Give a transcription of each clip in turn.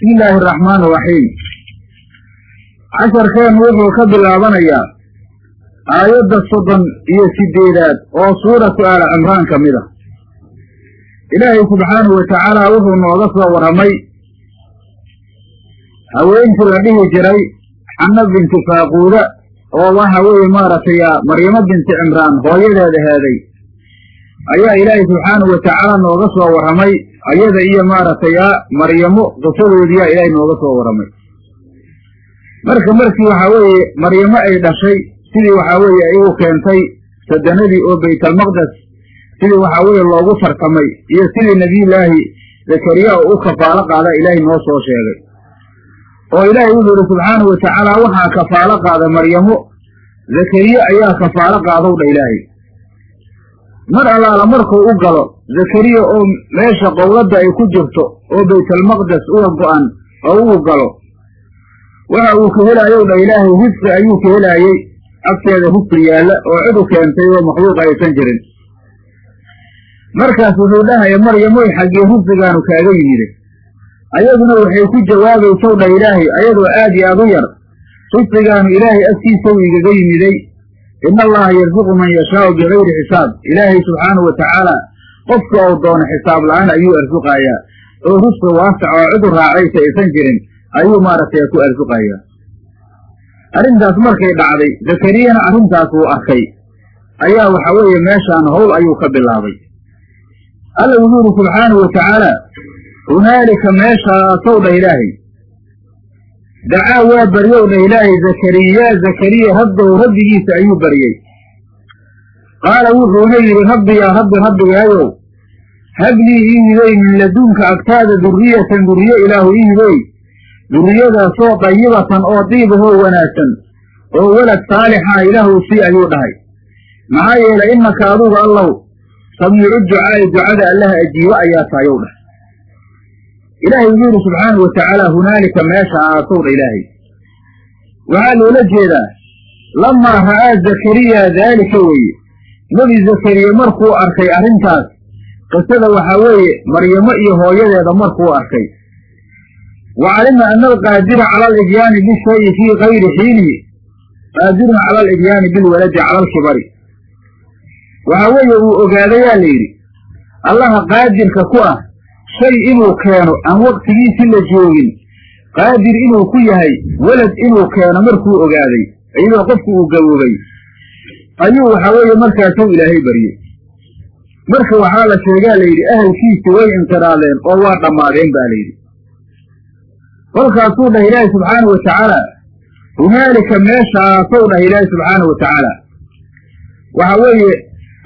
bismi illaahi araxmaan iraxiim casharkeenu wuxuu ka bilaabanayaa aayadda soddon iyo sideedaad oo suuratu aala cimraan ka mid a ilaahay subxaanahu watacaala wuxuu nooga soo warramay haweenkii la dhihi jiray xanna binti faaquuda oo waxa weeye maaragtay maryamo binti cimraan hooyadeeda heeday ayaa ilaahay subxaanahu watacaala nooga soo warramay ayada iyo maaragtay a maryamo qisadoodiyaa ilaahay nooga soo warramay marka markii waxaa weeye maryamo ay dhashay sidii waxaa weeye ay u keentay sadanadii oo baytalmaqdes sidii waxaa weeye loogu tartamay iyo sidii nebiyullaahi zakariya oo u kafaalo qaada ilaahay noo soo sheegay. Oo ilaahay wuxuu yihi subxaanahu watacaala waxaa kafaalo qaada maryamo zakariye ayaa kafaalo qaadaw dha ilaahay mar allaala markuu u galo zakariya oo meesha qowladda ay ku jirto oo baytalmaqdes uga go'an oo uu galo waxa uu ka helaayow dha ilaahay risqi ayuu ka helaayey agteeda risqi yaalla oo cid u keentay oo makhluuqa aysan jirin. Markaas wuxuu dhahaya maryamoy xaggee risqigaanu kaaga yimide ayaduna waxay ku jawaabaysow dha ilaahay ayadoo aad iyo aad u yar risqigaanu ilaahay agtiisaw igaga yimiday ina allaha yarzuqu man yashaau bigayri xisaab ilaahay subxaanahu watacaala qofka ou doono xisaab la'aan ayuu arsuqayaa oo risqi waasac oo cidu raacaysa aysan jirin ayuu maaragtay ku arsuqayaa arrintaas markay dhacday zakariyana arrintaas uu arkay ayaa waxa weeye meeshaan howl ayuu ka bilaabay alla wuxuu yidhi subxaanahu watacaala hunaalika meeshaasow dha ilaahay dacaa waa baryow dha ilaahay zakariyaa zakariya rabbow rabbigiisa ayuu baryey qaala wuxuuna yidhi rabbi yaa rabbi rabbigaayow hablii ii hibey min ladunka agtaada durriyatan durriye ilaahu ii hibey durriyadaasoo dayibatan oo diibahoo wanaagsan oo welad saalixa ilaahu sii ayuu dhahay maxaa yeelay innaka adugu allow samiicu ducaa'i ducada allaha ajiibo ayaa tahayow dhahay ilaahay wuxuu yidhi subxaanahu watacaala hunaalika meesha aasow dha ilaahay. Waxaa loola jeedaa lamaa ra'aa zakariya daalika weeye. Nebi zakariya markuu arkay arrintaas qisada waxaa weeye maryamo iyo hooyadeeda markuu arkay. Wa calima ana alqaadira cala alidyaani bishayi fii kayri xiinihi qaadirun cala alidyaani bilwaladi cala alkibari. Waxaa weeye uu ogaadayaa la yidhi allaha qaadirka ku ah shay inuu keeno aan waqtigiisi la joogin. Qaadir inuu ku yahay welad inuu keeno markuu ogaaday iyadoo qofku uu gaboobay. Ayuu waxaa weeye markaasuu ilaahay baryey marka waxaa la sheegaa la yidhi ahalkiisi way inqiraadeen oo waa dhammaadeen ba layidhi kolkaasuu dhah ilaahi subxaanahu watacaala hunaalika meeshaasow dhah ilaahi subxaanahu watacaala waxa weeye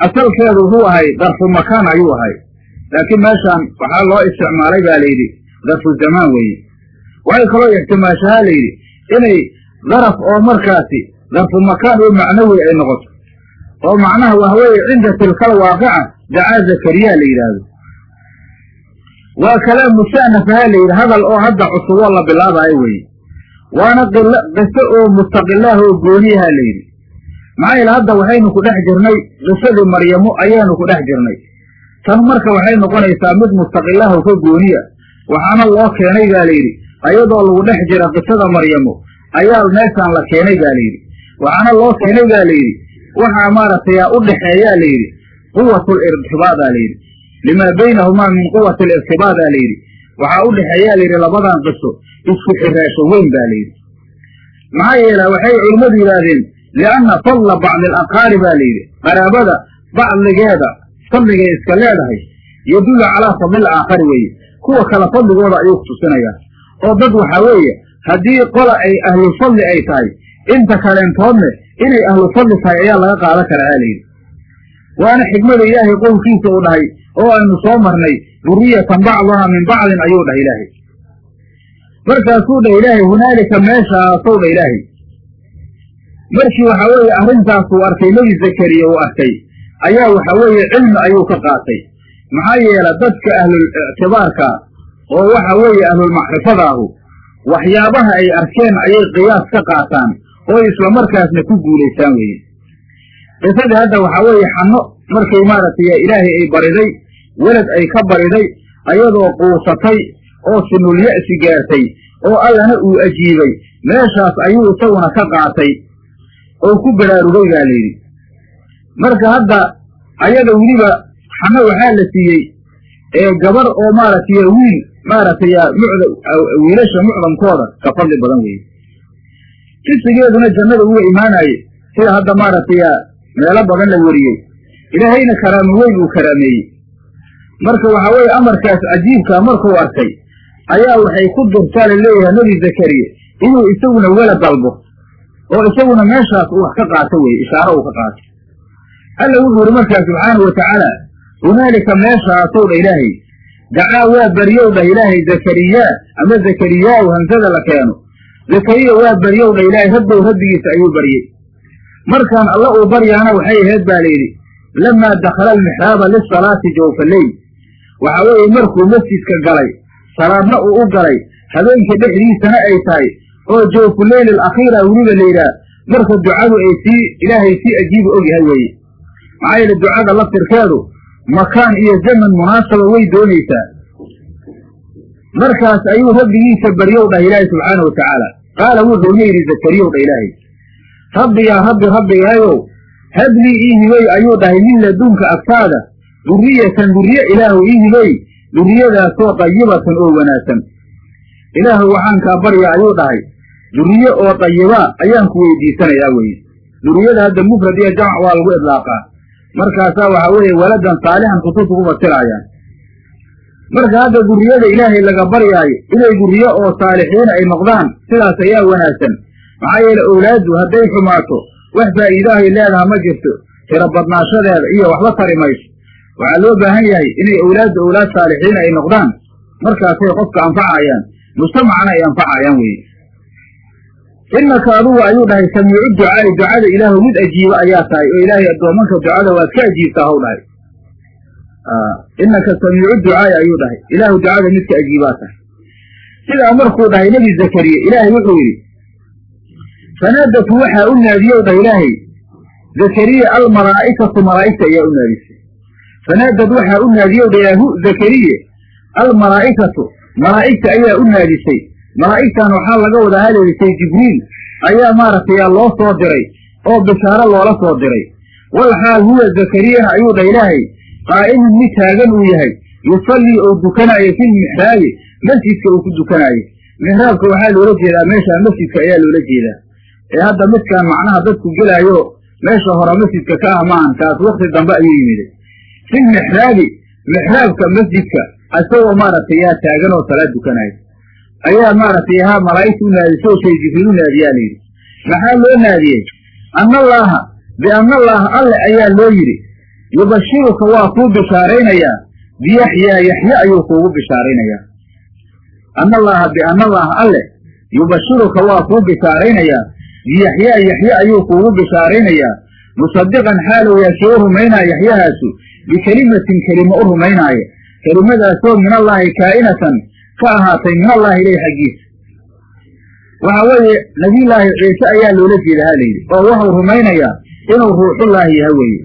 asalkeedu wuxuu ahay darfu makaan ayuu ahay laakiin meeshaan waxaa loo isticmaalay baa layidhi darfu zamaan weeye. Waxay kaloo ixtimaashahaa layidhi inay daraf oo markaasi darfu makaan oo macnawi ay noqoto. Oo macnaha waxa weeye cinda tilkal waaqica dacaa zakariya la yidhaahdo. Waa kalaam musta'nafaha la yidhi hadal oo hadda cusuboo la bilaabaayo weeye. Waana qiso oo mustaqilaah oo gooniyaha la yidhi. Maxaa yeele hadda waxaynu ku dhex jirnay qisadii maryamo ayaanu ku dhex jirnay tan marka waxay noqonaysaa mid mustaqilaah oo ka gooniya waxaana loo keenay baa layidhi ayadoo lagu dhex jira qisada maryamo ayaa meeshaan la keenay baa layidhi waxaana loo keenay baa layidhi waxaa maaragtay u dhexeeyaa layidhi quwat lirtibaadaa layidhi limaa baynahumaa min quwati alirtibaadaa layidhi waxaa u dhexeeyaa layidhi labadan qiso isku xiraasho weyn baa layidhi maxaa yeela waxay culimmadu yidhaahdeen lianna fadla bacdi alaqaari baa layidhi qaraabada bacdigeeda fadligay iska leedahay yadullu calaa fadlil aakhari weeye. Kuwa kale fadligooda ayuu kutusinayaa oo dad waxaa weeye haddii qola ay ahlulfadli ay tahay inta kaleentoodne inay ahlufadli tahay ayaa laga qaadan karaa aa layidhi waana xikmada ilaahay qowlkiisa uu dhahay oo aynu soo marnay duriyatan bacduna min bacdin ayuu dhahay ilaahay. Markaasuu dhah ilaahay hunaalika meeshaasow dha ilaahay. Markii waxaa weeye arrintaasuu arkay nebi zakariya uu arkay ayaa waxaa weeye cilmi ayuu ka qaatay. Maxaa yeela dadka ahlul ictibaarka oo waxa weeye ahlulmacrifadaahu waxyaabaha ay arkeen ayay qiyaas ka qaataan oo islamarkaasna ku guulaystaan weeye. Qisadii hadda waxaa weeye xanno markay maaragtay ilaahay ay bariday welad ay ka bariday ayadoo quusatay oo sinulya'si gaartay oo allana uu ajiibay meeshaas ayuu isaguna ka qaatay oo ku baraarugay baa layidhi marka hadda ayaga weliba xame waxaa la siiyey ee gabar oo maaragtay wiil maaragtay wiilasha mucdamkooda ka fadli badan weeye. Jisigeeduna jannada uga imaanaye sida hadda maaragtay meelo badan la weriyey ilaahayna karaamo weyn uu karaameeyey. Marka waxaa weeye amarkaas cajiibkaa markuu arkay ayaa waxay ku durtaa la leeyahay nebi zakariya inuu isaguna wela dalbo oo isaguna meeshaas uu wax ka qaato weye ishaaro uu ka qaato alla wuxuu yidhi markaa subxaanau watacaala hunaalika meeshaasow dha ilaahay dacaa waa baryow dhah ilaahay zakariyaa ama zakariyaahu hamsada la keeno. Zakariya waa baryow dha ilaahay rabbow rabbigiisa ayuu baryey markaan alla uu baryaana waxay ahayd baa layidhi lamaa dakhala almixraaba lisalaati jawfa leyl waxaa weeye markuu masjidka galay salaadna uu u galay habeenka dhexdiisana ay tahay oo jawfu leyl alakhiira weliba layidhaah marka ducadu ay sii ilaahay sii ajiibu og yahay weeye maxaa yeele ducada laftirkeedu makaan iyo zaman munaasaba way doonaysaa. Markaas ayuu rabbigiisa baryow dhah ilaahay subxaanau watacaala qaala wuxuuna yidhi zakariyow dha ilaahay. Rabbi yaa rabbi rabbigayow hablii ii hibey ayuu dhahay min ladunka agtaada duriyatan duriye ilaahu ii hibey duriyadaasoo dayibatan oo wanaagsan. Ilaahu waxaan kaa barya ayuu dhahay duriye oo dayibaa ayaan ku weydiisanayaa weye duriyada hadda mufrad iyo jamc waa lagu idlaaqaa markaasaa waxaa weeye waladan saalixan kutubta ku fasiraayaan marka hadda duriyada ilaahay laga baryaayo inay duriye oo saalixiina ay noqdaan sidaas ayaa wanaagsan. Maxaa yeele owlaaddu hadday xumaato wax faa'iidaahay leedaha ma jirto. Tiro badnaashadeeda iyo waxba tari mayso. Waxaa loo baahan yahay inay owlaaddu owlaad saalixiina ay noqdaan. Markaasay qofka anfacayaan mujtamacana ay anfacayaan weye innaka adugu ayuu dhahay samiicu ducaa'i ducada ilaahu mid ajiiba ayaa tahay oo ilaahay addoomanka ducada waad ka ajiibtaa haw dhahay. Innaka samiicu ducaa'i ayuu dhahay ilaahu ducada midka ajiibaa tahay. Sidaa markuu dhahay nebi zakariya ilaahay wuxuu yidhi fanaadatu waxaa u naadiyow dhah ilaahay zakariya almalaa'ikatu malaa'igta ayaa u naadisay. Fanaadad waxaa u naadiyow dhayaahu zakariye almalaa'ikatu malaa'igta ayaa u naadisay malaa'igtan waxaa laga wadaa haleelisay jibriil ayaa maaragtay loo soo diray oo bishaaro loola soo diray. Wal xaal huwa zakariyana ayuu dhah ilaahay qaa'imun mid taagan uu yahay yusallii ou dukanaayo filmixraabi masjidka uu ku dukanaayo. Mixraabka waxaa loola jeedaa meesha masjidka ayaa loola jeedaa. Ee hadda midkaan macnaha dadku gelaayo meesha hore masjidka ka ah kaas wakti dambe ayuu yimiday filmixraabi mixraabka masjidka isagoo maaragtay yaa taagan oo salaad dukanaayo ayaa maaragtay haa malaa'igta u naadisay oo shay jibriil u naadiyaa layidhi. Maxaa loo naadiyey? Annallaaha biannallaaha alle ayaa loo yidhi yubashiruka waa kuu bishaaraynayaa biyaxyaa yaxye ayuu kuugu bishaaraynayaa. Annallaaha biannallaaha alle yubashiruka waa kuu bishaaraynayaa biyaxyaa yaxye ayuu kuugu bishaaraynayaa. Musadiqan xaalow u rumaynaya yaxyahaasu bikelimatin kelimo u rumaynaaya kelimadaasoo min allaahi kaa'inatan ka ahaatay min allaahi ileyh xaggiisa. Waxa weeye nebiyullaahi ciise ayaa loola jeeda ha layidhi oo wuxuu rumaynayaa inuu ruuxullaahi yaha weeye.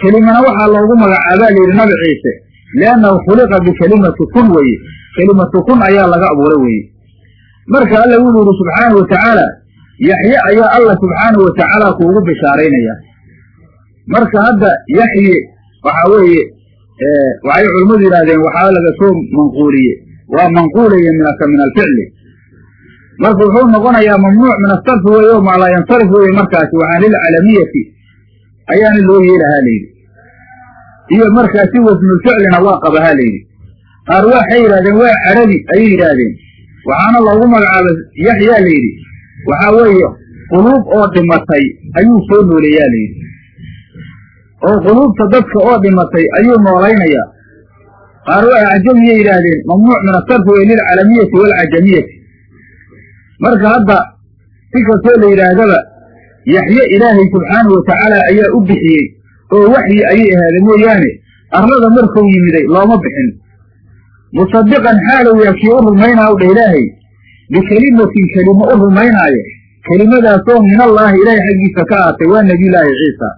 Kelimana waxaa loogu magacaabaa layidhi nabi ciise liannahu khuliqa bikelimati kun weeye. Kelimatu kun ayaa laga abuura weeye. Marka alla wuxuu yidhi subxaanahu watacaala yaxye ayaa alla subxaanahu watacaala kuugu bishaaraynayaa marka hadda yaxye waxaa weeye waxay culimmadu yidhahdeen waxaa laga soo manquuliye waa manquulaya min alficli marka wuxuu noqonayaa mamnuuc min asarfi weye o maa laa yansarif weye markaasi waxaan lilcalamiyati ayaana loo yeelahaa layidhi iyo markaasi wasnulficlina waa qabahaa layidhi qaar waxay yidhahdeen waa carabi ayay yidhaahdeen. Waxaana loogu magacaabay yaxyaa layidhi waxaa weeye quluub oo dhimatay ayuu soo nooleeyaa layidhi oo quluubta dadka oo dhimatay ayuu noolaynayaa qaar waa acjamiyay yidhaahdeen mamnuuc min asarfi wey lilcalamiyati waalcajamiyati marka hadda si kastoo la yidhaahdaba yaxye ilaahay subxaanahu watacaala ayaa u bixiyey oo waxyi ayay ahaada mooyaane arlada markuu yimiday looma bixin. Musadiqan xaalow yaakii u rumaynaa u dha ilaahay bikelimatin kelimo u rumaynaayo kelimadaasoo min allaahi ilaahay xaggiisa ka aatay waa nebiyullaahi ciisa.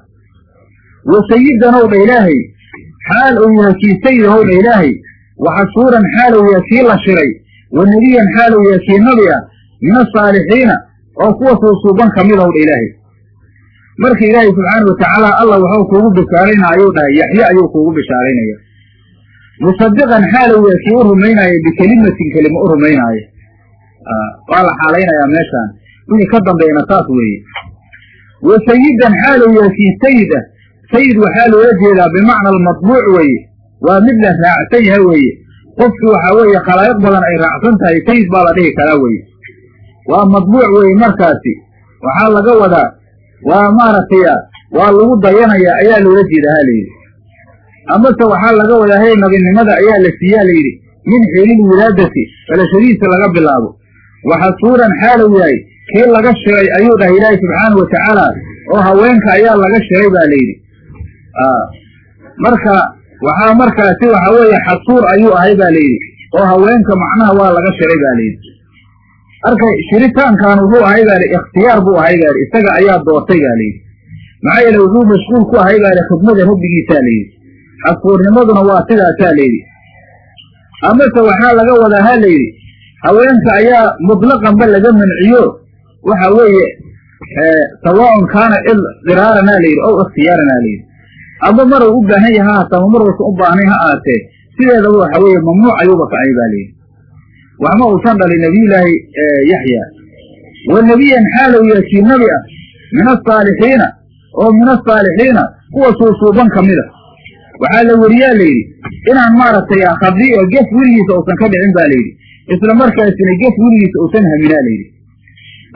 Wa sayidanow dha ilaahay xaal uu yahay kii sayidahow dha ilaahay waxasuuran xaalow yaha kii la shiray. Wa nebiyan xaalu yahay kii nabi ah min asaalixiina oo kuwa suusuuban ka mid ow dha ilaahay. Marka ilaahay subxaana watacaala allah wuxuu kuugu bishaaraynaa ayuu dhahay yaxye ayuu kuugu bishaaraynaya musadiqan xaalu yahay kii u rumaynaaya bikelimatin kelima u rumaynaaya waa la xaalaynayaa meeshaan. Wixii ka dambeeyna saas weeye. Wa sayidan xaalu yahay kii sayid ah sayid waxaa loola jeedaa bimacna almatbuuc weeye waa mid la raacsan yahay weeye qofkii waxaa weeye khalaa'iq badan ay raacsan tahay sayid baa la dhihi karaa weeye waa matbuuc weeye markaasi. Waxaa laga wadaa waa maaragtay waa lagu dayanaya ayaa loola jeeda ha layidhi amase waxaa laga wadaa hey nabinimada ayaa la siiyaa layidhi min xiilil wilaadati dhalashadiisa laga bilaabo. Waxasuuran xaalu yahay kii laga shiray ayuu dhahay ilaahi subxaanau watacaala oo haweenka ayaa laga shiray ba layidhi marka waxaa markaasi waxa weeye xasuur ayuu ahay ba layidhi oo haweenka macnaha waa laga shiray ba layidhi marka shiritaankan wuxuu ahay baa li ikhtiyaar buu ahay baa li isaga ayaa doortay ba layidhi maxaa yeele wuxuu mashquul ku ahay baa li khidmada rabbigiisaa layidhi xasuurnimaduna waa sidaasaa layidhi amase waxaa laga wadaa ha layidhi haweenka ayaa mutlaqanba laga manciyo. Waxa weeye sawaaun kaana diraaran ha layidhi ow ikhtiyaaran ha layidhi amba maruu u baahan yaha haatama maruusan u baahnay ha aatee sideedaba waxa weeye mamnuuc ayuuba kacay ba layidhi waxma uusan dhalin nebiyullaahi yaxya wa nebiyan xaalow kii nabi ah min asaalixiina oo min asaalixiina kuwa suusuuban ka mid a waxaa la weriyaa layidhi inaan maaragtay khadi oo gef weligiisa uusan ka dhicin ba layidhi isla markaasina gef weligiisa uusan haminaa layidhi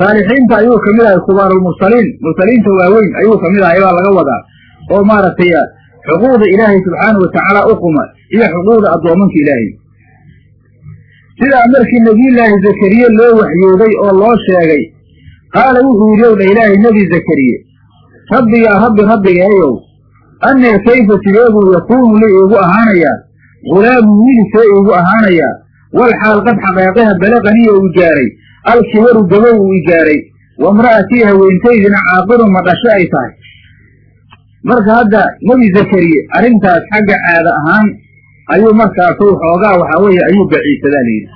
saalixiinta ayuu ka mid ahay kubaarulmursaliin. Mursaliinta waaweyn ayuu ka mid ahay baa laga wadaa oo maaragtay xuquuqda ilaahay subxaanau watacaala u quma iyo xuquuqda addoomanka ilaahay. Sidaa markii nebiyullaahi zakariye loo waxyooday oo loo sheegay qaala wuxuu yidhi ow ilaahay nebi zakariye rabbigaa rabbi rabbigeeyow annee kayfa sideebuu yakuunu li iigu ahaanayaa ghulaamun wiil see iigu ahaanayaa wal xaal qad xaqeeqaha balaqaniya uu gaaray alkibaru gabow uu i gaaray wamra'atii haweentaydina caaqirun ma dhasho ay tahay marka hadda nebi zakariye arrintaas xagga caada ahaan ayuu markaasu xoogaa waxaa weeye ayuu baciisadaa layidhi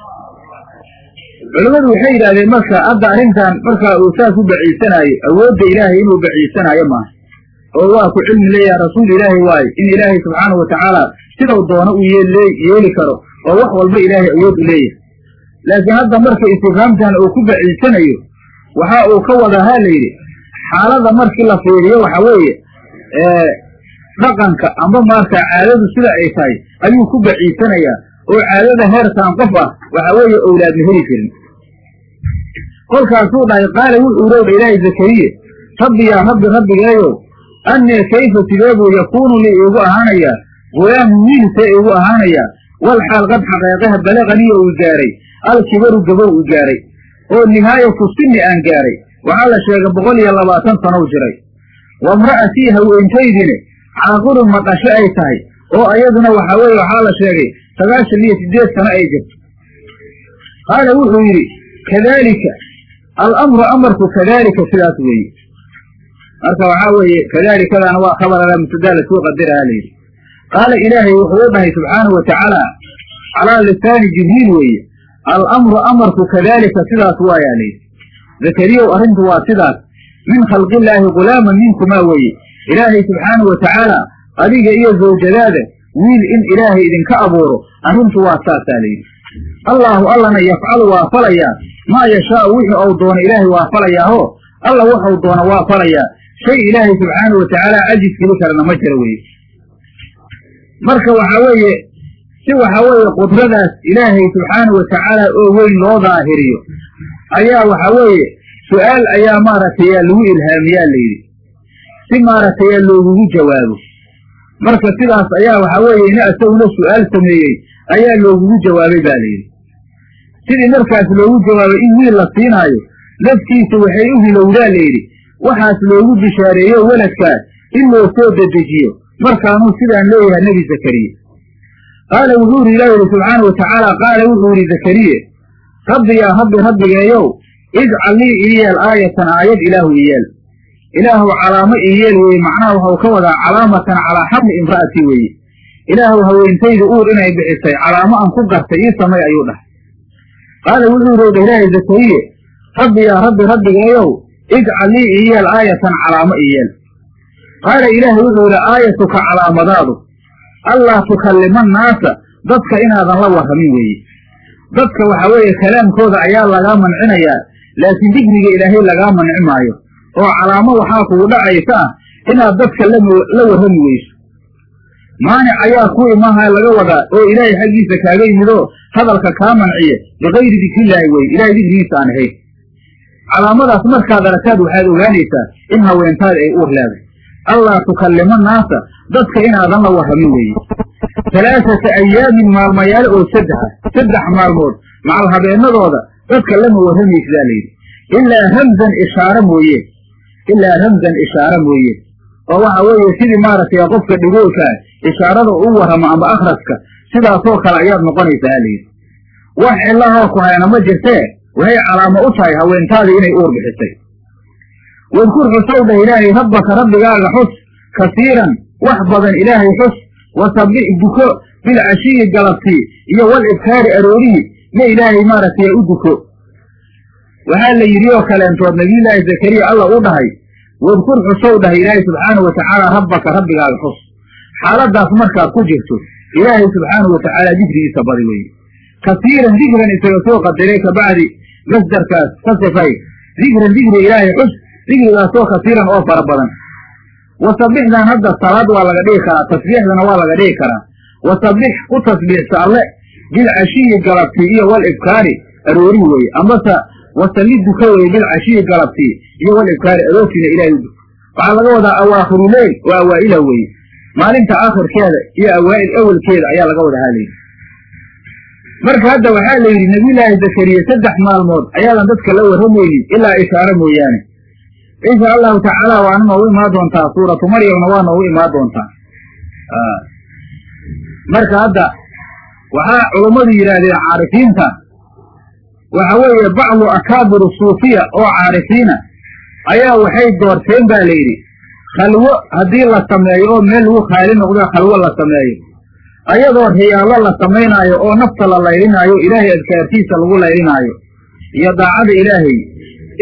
culimmadu waxay yidhahdeen marka hadda arrintan markaa uu saas u baciisanaayo awoodda ilaahay inuu baciisanaayo maaha oo waa ku cilmi leeyaha rasuul ilaahay waayo in ilaahay subxaanahu watacaala sidau doono uu yeeli karo oo wax walba ilaahay awood u leeyahay. Laakiin hadda marka istifhaamtan uu ku baciisanayo waxa uu ka wadaa ha layidhi xaalada markii la fiiriyo waxa weeye dhaqanka amba marka caadadu sida ay tahay ayuu ku baciisanayaa oo caadada heerkaan qof ah waxa weeye owlaad ma heli karin. Kolkaasuu dhahay qaala wuxuu rowdha ilaahay rabbi yaa rabbi rabbigeeyow annee kayfa sideebuu yakuunu li iigu ahaanayaa ghulaamu wiil see iigu ahaanayaa wal xaal qad xaqeeqaha balaqaniya uu gaaray alkibaru gabow uu gaaray oo nihaayatu sinni aan gaaray waxaa la sheegay boqol iyo labaatan sanow jiray wamra'atii haweentaydine caaqirun ma dhasho ay tahay oo ayaduna waxa weeye waxaa la sheegay sagaashan iyo siddeed sano ay jirto qaala wuxuu yidhi kadaalika alamru amarku kadaalika sidaas weeye marka waxaa weeye kadaalikadaana waa khabarala mubtadaa lasuu qadiraha layidhi qaala ilaahay wuxuu u dhahay subxaanahu watacaala calaa lisaani jibriil weeye alamru amarku kadaalika sidaas waayaa layidhi zakariyow arrintu waa sidaas min khalqillaahi gulaaman minkumaa weeye. Ilaahay subxaanahu watacaala adiga iyo zawjadaada wiil in ilaahay idinka abuuro arrintu waa saasaa layidhi allaahu allana yafcalu waa falayaa maa yashaau wixii ou doono ilaahay waa falayaaho alla waxau doono waa falayaa shay ilaahay subxaanahu watacaala cajis geli karana ma jiro weye marka waxaa weeye si waxaa weeye qudradaas ilaahay subxaanahu watacaala oo weyn loo daahiriyo ayaa waxaa weeye su'aal ayaa maaragtay yaa lagu ilhaamiyaa layidhi si maaragtay yaa loogugu jawaabo. Marka sidaas ayaa waxaa weeye ina isaguna su'aal sameeyey ayaa loogugu jawaabay ba layidhi sidii markaas loogu jawaabay in wiil la siinaayo laftiisa waxay u hilowdaa layidhi waxaas loogu bishaareeyo weladkaas in loo soo dedejiyo. Markaanuu sidaan leeyahay nebi zakariye qaala wuxuu yidhi ilah yidhi subxaana watacaala qaala wuxuu yidhi zakariye rabbi yaa rabbi rabbigeeyow ijcal lii ii yeel aayatan aayad ilaahu ii yeel ilaahuw calaamo ii yeel weeye macnaha waxau ka wadaa calaamatan calaa xabli imra'ati weeye. Ilaahuw haweentayda uur inay bixisay calaamo aan ku gartay ii samay ayuu dhahay. Qaala wuxuu yidhi ilaahay zakariye rabbi yaa rabbi rabbigeeyow ijcal lii iyeel aayatan calaamo iyeel qaala ilaahay wuxuu yidhi aayatuka calaamadaadu allaa tukallima annaasa dadka inaadan la warramin weeye. Dadka waxa weeye kalaamkooda ayaa lagaa mancinayaa laakiin digriga ilaahay lagaa manci maayo oo calaamo waxaa kugu dhacaysa ah inaad dadka la warrami weyso. Maanic ayaa ku imaha laga wadaa oo ilaahay xaggiisa kaaga yimidoo hadalka kaa manciye bikayri dikrillaahi weye ilahay dikrigiisa aan ahayn calaamadaas markaad aragtaad waxaad ogaanaysaa in haweentaada ay uur leedahay allaa tukallima naasa dadka inaadan la warramin weeye halaaata ayaamin maalmayaalo oo saddexa saddex maalmood macal habeennadooda dadka lama warramaysidaa layidhi ilaa ramzan ishaare mooye. Ilaa ramzan ishaare mooye. Oo waxa weeye sidii maaragtay qofka dhigoolkaa ishaarada u warramo ama akhraska sidaasoo kale ayaad noqonaysaa layidhi. Wax cilahoo ku hayna ma jirtee? Waxay calaamo u tahay haweentaadii inay uur bixisay. Wadkur xusow ilaahay rabbaka rabbigaaga xus kasiiran wax badan ilaahay xus. Wasabbix duko bilcashiyi galabtii iyo wal ibkaari aroorihii ma ilaahay maaragtay u duko. Waxaa la yidhi oo kaleentood nabiyullaahi zakariya alla u dhahay wadkur xusow dhahay ilaahay subxaanahu watacaala rabbaka rabbigaaga xus. Xaaladaas markaad ku jirto ilaahay subxaanahu watacaala dikrigiisa badi weeye kasiiran dikran isaga soo qadiray kabacdi masdarkaas ka sifay. Dikran dikri ilaahay xus dikrigaasoo kasiiran oo fara badan. Wasabbixdan hadda salaad waa laga dhigi karaa tasbiixdana waa laga dhigi karaa. Wasabbix ku tasbiixsa alle bilcashiyi galabtii iyo wal ibkaari aroorihi weeye ambase wasalli duka weye bilcashiyi galabtii iyo wal ibkaari aroortiina ilahay u duko waxaa laga wadaa awaakhiru leyl waa awaa'ila weeye maalinta aakhirkeeda iyo awaa'il awelkeeda ayaa laga wada halayidhi marka hadda waxaa la yidhi nabiyullaahi zakariya saddex maalmood ayaadan dadka la warramaynin ilaa ishaare mooyaane insha allahu tacaala waana noogu imaan doontaa suuratu maryamna waa noogu imaan doontaa marka hadda waxaa culummadu yidhaahdeen caarifiinta. Waxa weeye bacdu akaabiru suufiya oo caarifiina ayaa waxay doorteen ba la yidhi khalwo haddii la sameeyo oo meel lagu khaali noqdo khalwo la sameeyo. Ayadoo riyaallo la samaynaayo oo nafta la laylinaayo ilaahay adkaartiisa lagu laylinaayo iyo daacada ilaahay.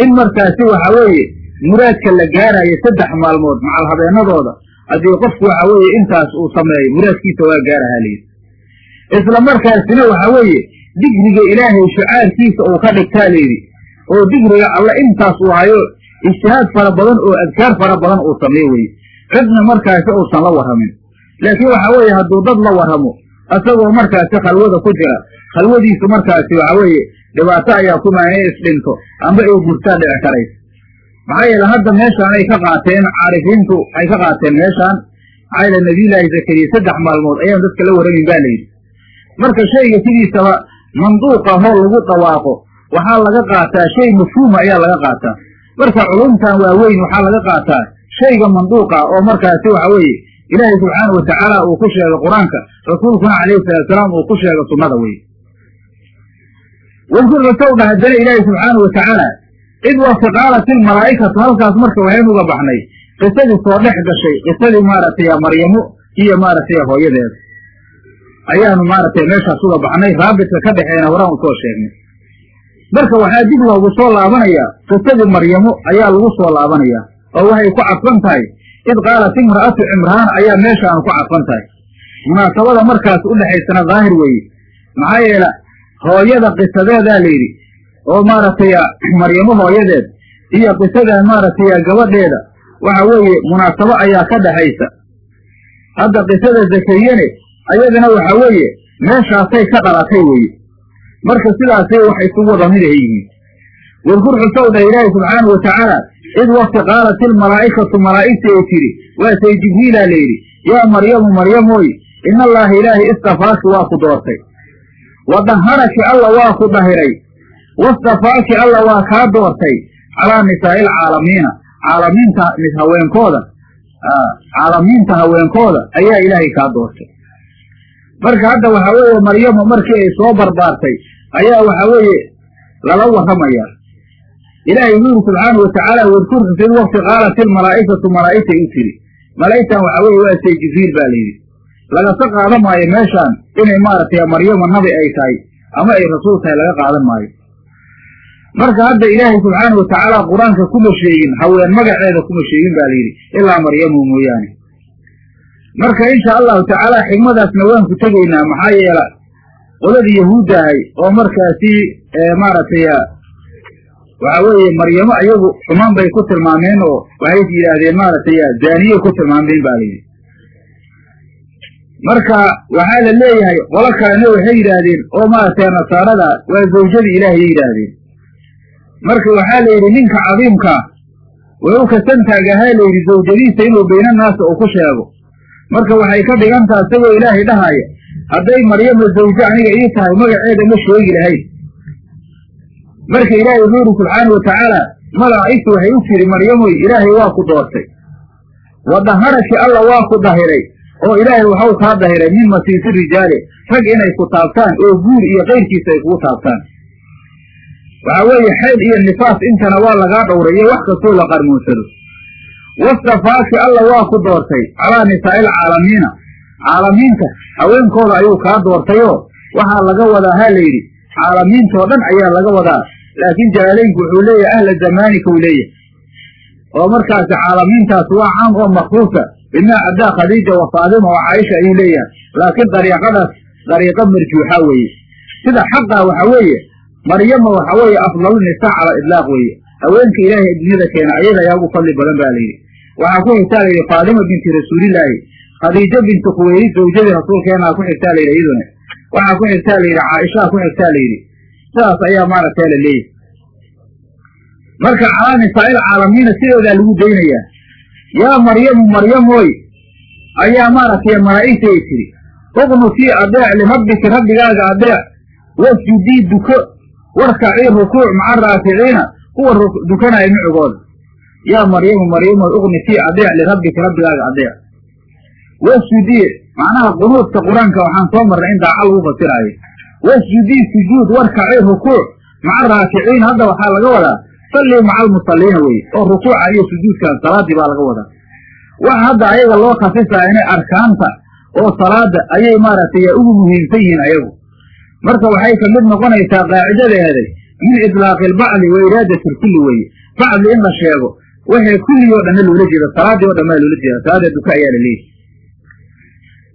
In markaasi waxa weeye muraadka la gaaraayo saddex maalmood macal habeennadooda haddii qofku waxa weeye intaas uu sameeyo muraadkiisa waa gaarahaa layidhi isla markaasina waxa weeye digriga ilaahay shacaarkiisa uu ka dhigtaa layidhi oo digriga alle intaas uu hayo ijtihaad fara badan oo adkaar fara badan uu sameey weye cidna markaasi uusan la warramin. Laakiin waxa weeye hadduu dad la warramo isagoo markaasi khalwada ku jira khalwadiisu markaasi waxa weeye dhibaato ayaa ku maa inay isdhinto amba ay gurtaa dhici karaysa. Maxaa yeele hadda meeshaan ay ka qaateen caarifiintu ay ka qaateen meeshaan maxaa yeele nabiyullaahi zakariya saddex maalmood ayaan dadka la warramin ba layidhi marka shayga sidiisaba manduuqa hoo lagu dhawaaqo waxaa laga qaataa shay mafhuuma ayaa laga qaataa. Marka culumtan waaweyn waxaa laga qaataa shayga manduuqa oo markaasi waxa weeye ilaahay subxaana watacaala uu ku sheegay qur'aanka rasuulkuna calayhi salaatusalaam uu ku sheegay sunnada weye wadkur rasowdha haddana ilaahay subxaana watacaala id waqti qaalat ilmalaa'ikatu halkaas marka waxaynuga baxnay qisadii soo dhex gashay qisadii maaragtay maryamo iyo maaragtay hooyadeeda ayaanu maaragtay meeshaas uga baxnay raabitka ka dhexeena horaan u soo sheegnay. Marka waxaa dib loogu soo laabanayaa qisadii maryamo ayaa lagu soo laabanayaa oo waxay ku cadfan tahay. Id qaalat imra'atu cimraan ayaa meeshaanu ku cadfan tahay. Munaasabada markaas u dhexaysana daahir weeye. Maxaa yeele hooyada qisadeedaa layidhi oo maaragtay maryamo hooyadeed iyo qisadan maaragtay gabadheeda waxa weeye munaasabo ayaa ka dhaxaysa. Hadda qisada zakariyane ayadana waxa weeye meeshaasay ka dhalatay weeye. Marka sidaasay wax isugu wada mid yihiin wadkur xusow dhah ilaahi subxaana wa tacaala id wakti qaalat ilmalaa'ikatu malaa'igta ay tidhi waatay jibriilaa layidhi yaa maryamu maryamooy ina allaaha ilaahay istafaaki waa ku doortay. Wa daharaki alla waa ku dahiray wastafaaki alla waa kaa doortay calaa nisaa'i alcaalamiina caalamiinta haweenkooda caalamiinta haweenkooda ayaa ilaahay kaa doortay marka hadda waxaa weeye maryamu markii ay soo barbaartay ayaa waxa weeye lala warramayaa. Ilaahay wuxu yidhi subxaana watacaala wadkur sid wakti qaalat ilmalaa'ikatu malaa'igtay u tiri. Malaa'igtan waxaa weeye waa say jibriil baa layidhi lagasa qaadan maayo meeshaan inay maaragtay maryamo nabi ay tahay ama ay rasuul tahay laga qaadan maayo. Marka hadda ilaahay subxaana wa tacaala qur'aanka kuma sheegin haween magaceeda kuma sheegin ba la yidhi ilaa maryamu mooyaane marka insha allahu tacaala xigmadaasna waan ku tegaynaa maxaa yeela qoladii yahuudda ahay oo markaasi maaragtay waxa weeye maryamo ayagu xumaan bay ku tilmaameen oo waxay yidhaahdeen maaragtay zaaniye ku tilmaameen ba la yidhi. Marka waxaa la leeyahay qolo kalena waxay yidhaahdeen oo maaragtay nasaarada waa zawjadii ilaahayay yidhaahdeen. Marka waxaa la yidhi ninka cadiimkaa wuxuu kasantaagahaa la yidhi zawjadiisa inuu baynanaasa uu ku sheego marka waxay ka dhigantaha isagoo ilaahay dhahaya hadday maryamo zawje aniga ii tahay magaceeda ma sheegi lahayn marka ilaahay wuxuu yidhi subxaanau watacaala malaa'igtu waxay u tiri maryamoy ilaahay waa ku doortay. Wa daharaki alla waa ku dahiray oo ilaahay waxau kaa dahiray min masiisi rijaali rag inay ku taabtaan oo guur iyo kayrkiisa ay kugu taabtaan. Waxaa weeye xeyd iyo nifaas intana waa lagaa dhowray iyo wax kastoo la qarmuunsado wastafaaki alla waa ku doortay. Calaa nisaa'il caalamiina. Caalamiinta haweenkooda ayuu kaa doortayoo waxaa laga wadaa ha la yidhi caalamiintoo dhan ayaa laga wadaa. Laakiin jalaalaynku wuxuu leeyahay ahla zamaanika uu leeyahay. Oo markaasi caalamiintaas waa caam oo maksuusa bimaa caddaa khadiija wa faadima oo caaisha ayuu leeyahay. Laakiin dariiqadaas dariiqo marjuuxa weeye. Sida xaqaa waxa weeye maryama waxa weeye afdalu nisaa cala idlaaq weeye. Haweenka ilaahay adduunyada keena ayada ayaa ugu fadli badan ba layidhi waxaa ku xigtaa layidhi faadima binti rasuulillaahi khadiijo binti khuweyli zawjadii rasuulkeenaa ku xigtaa layidhi iyaduna. Waxaa ku xigtaa layidhi caaishaa ku xigtaa layidhi sidaas ayaa maaragtay la leeyahy marka calaa nisaa'il caalamiina sidoodaa lagu daynayaa yaa maryamu maryamoy ayaa maaragtay malaa'igta ay tidhi uqnutii adeec lirabbiki rabbigaaga adeec wasjudii duko warkacii rukuuc maca raakiciina kuwa dukanaya micigooda yaa maryamu maryamoy uqnitii adeec lirabbiki rabbigaaga adeec wasjudii macnaha qunuudka qur'aanka waxaan soo marnay in daaca lagu fasiraayo wasjudii sujuud warkacii rukuuc maca raakiciin hadda waxaa laga wadaa sallii maca almusalliina weye oo rukuuca iyo sujuudkan salaadii baa laga wadaa waxa hadda ayaga loo khasisaa inay arkaanta oo salaada ayay maaragtay ugu muhiimsan yihiin ayagu marka waxay ka mid noqonaysaa qaacidadeeday min idlaaqi albacdi wa iraadati lkulli weye bacdi in la sheego waxay kulligii o dhanna loola jeeda salaaddii o dhan baa loola jeeda salaada duka ayaa la leeyahy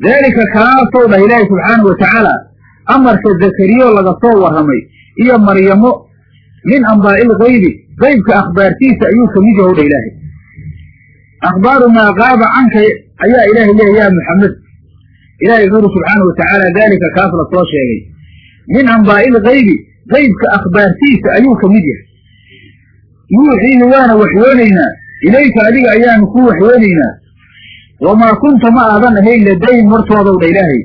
daalika kaasow dhah ilaahi subxaanau watacaala amarka zakariyo laga soo warramay iyo maryamo min ambaa'il gaybi gaybka akhbaartiisa ayuu ka mid yahow dha ilaahay. Akhbaaru maa qaaba canka ayaa ilaahay leeya yaa muxamed ilahay wuxu uri subxaanau watacaala daalika kaas la soo sheegay. Min ambaa'il gaybi gaybka akhbaartiisa ayuu ka mid yahay nuuxiihi waana waxyoonaynaa ilayka adiga ayaanu ku waxyoonaynaa wamaa kunta ma aadan ahayn ladayhim hortoodaw dha ilaahay.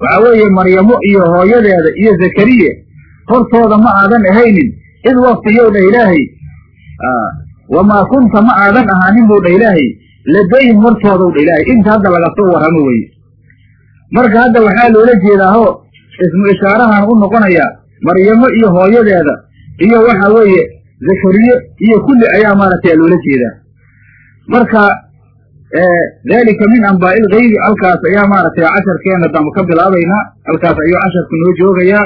Waxaa weeye maryamo iyo hooyadeeda iyo zakariye hortooda ma aadan ahaynin. Id waktiyow dha ilaahay. Wamaa kunta ma aadan ahaanin buu dha ilaahay. Ladayhim hortoodaw dha ilaahay. Inta hadda laga soo warramo weye marka hadda waxaa loola jeedaaho ismu ishaarahan u noqonayaa maryamo iyo hooyadeeda. Iyo waxa weeye zakariye iyo kulli ayaa maaragtay loola jeedaa. Marka daalika min ambaa'i ilgaybi halkaas ayaa maaragtay casharkeena dambe ka bilaabaynaa halkaas ayuu casharku noo joogayaa.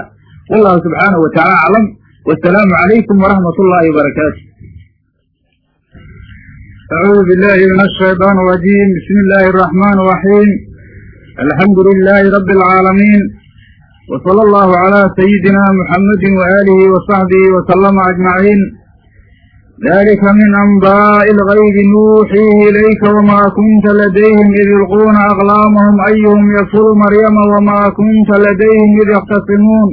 Wallahu subxaanahu watacaala aclam. Wasalaamu calaykum waraxmat ullaahi wabarakaatu acuudu billahi min ashayطaan arajiim bismi illaahi araxmaan araxiim alxamdu lilaahi rabbi alcaalamiin wsala allahu calaa sayidina muxamadi waaalihi wasaxbihi wasalama ajmaciin dalika min anbaa'i algaybi nuuxiihi ilayka wamaa kunta ladayhim id yulquuna aqlaamahum ayuhum yakfuru maryama wamaa kunta ladayhim id yakhtasimuun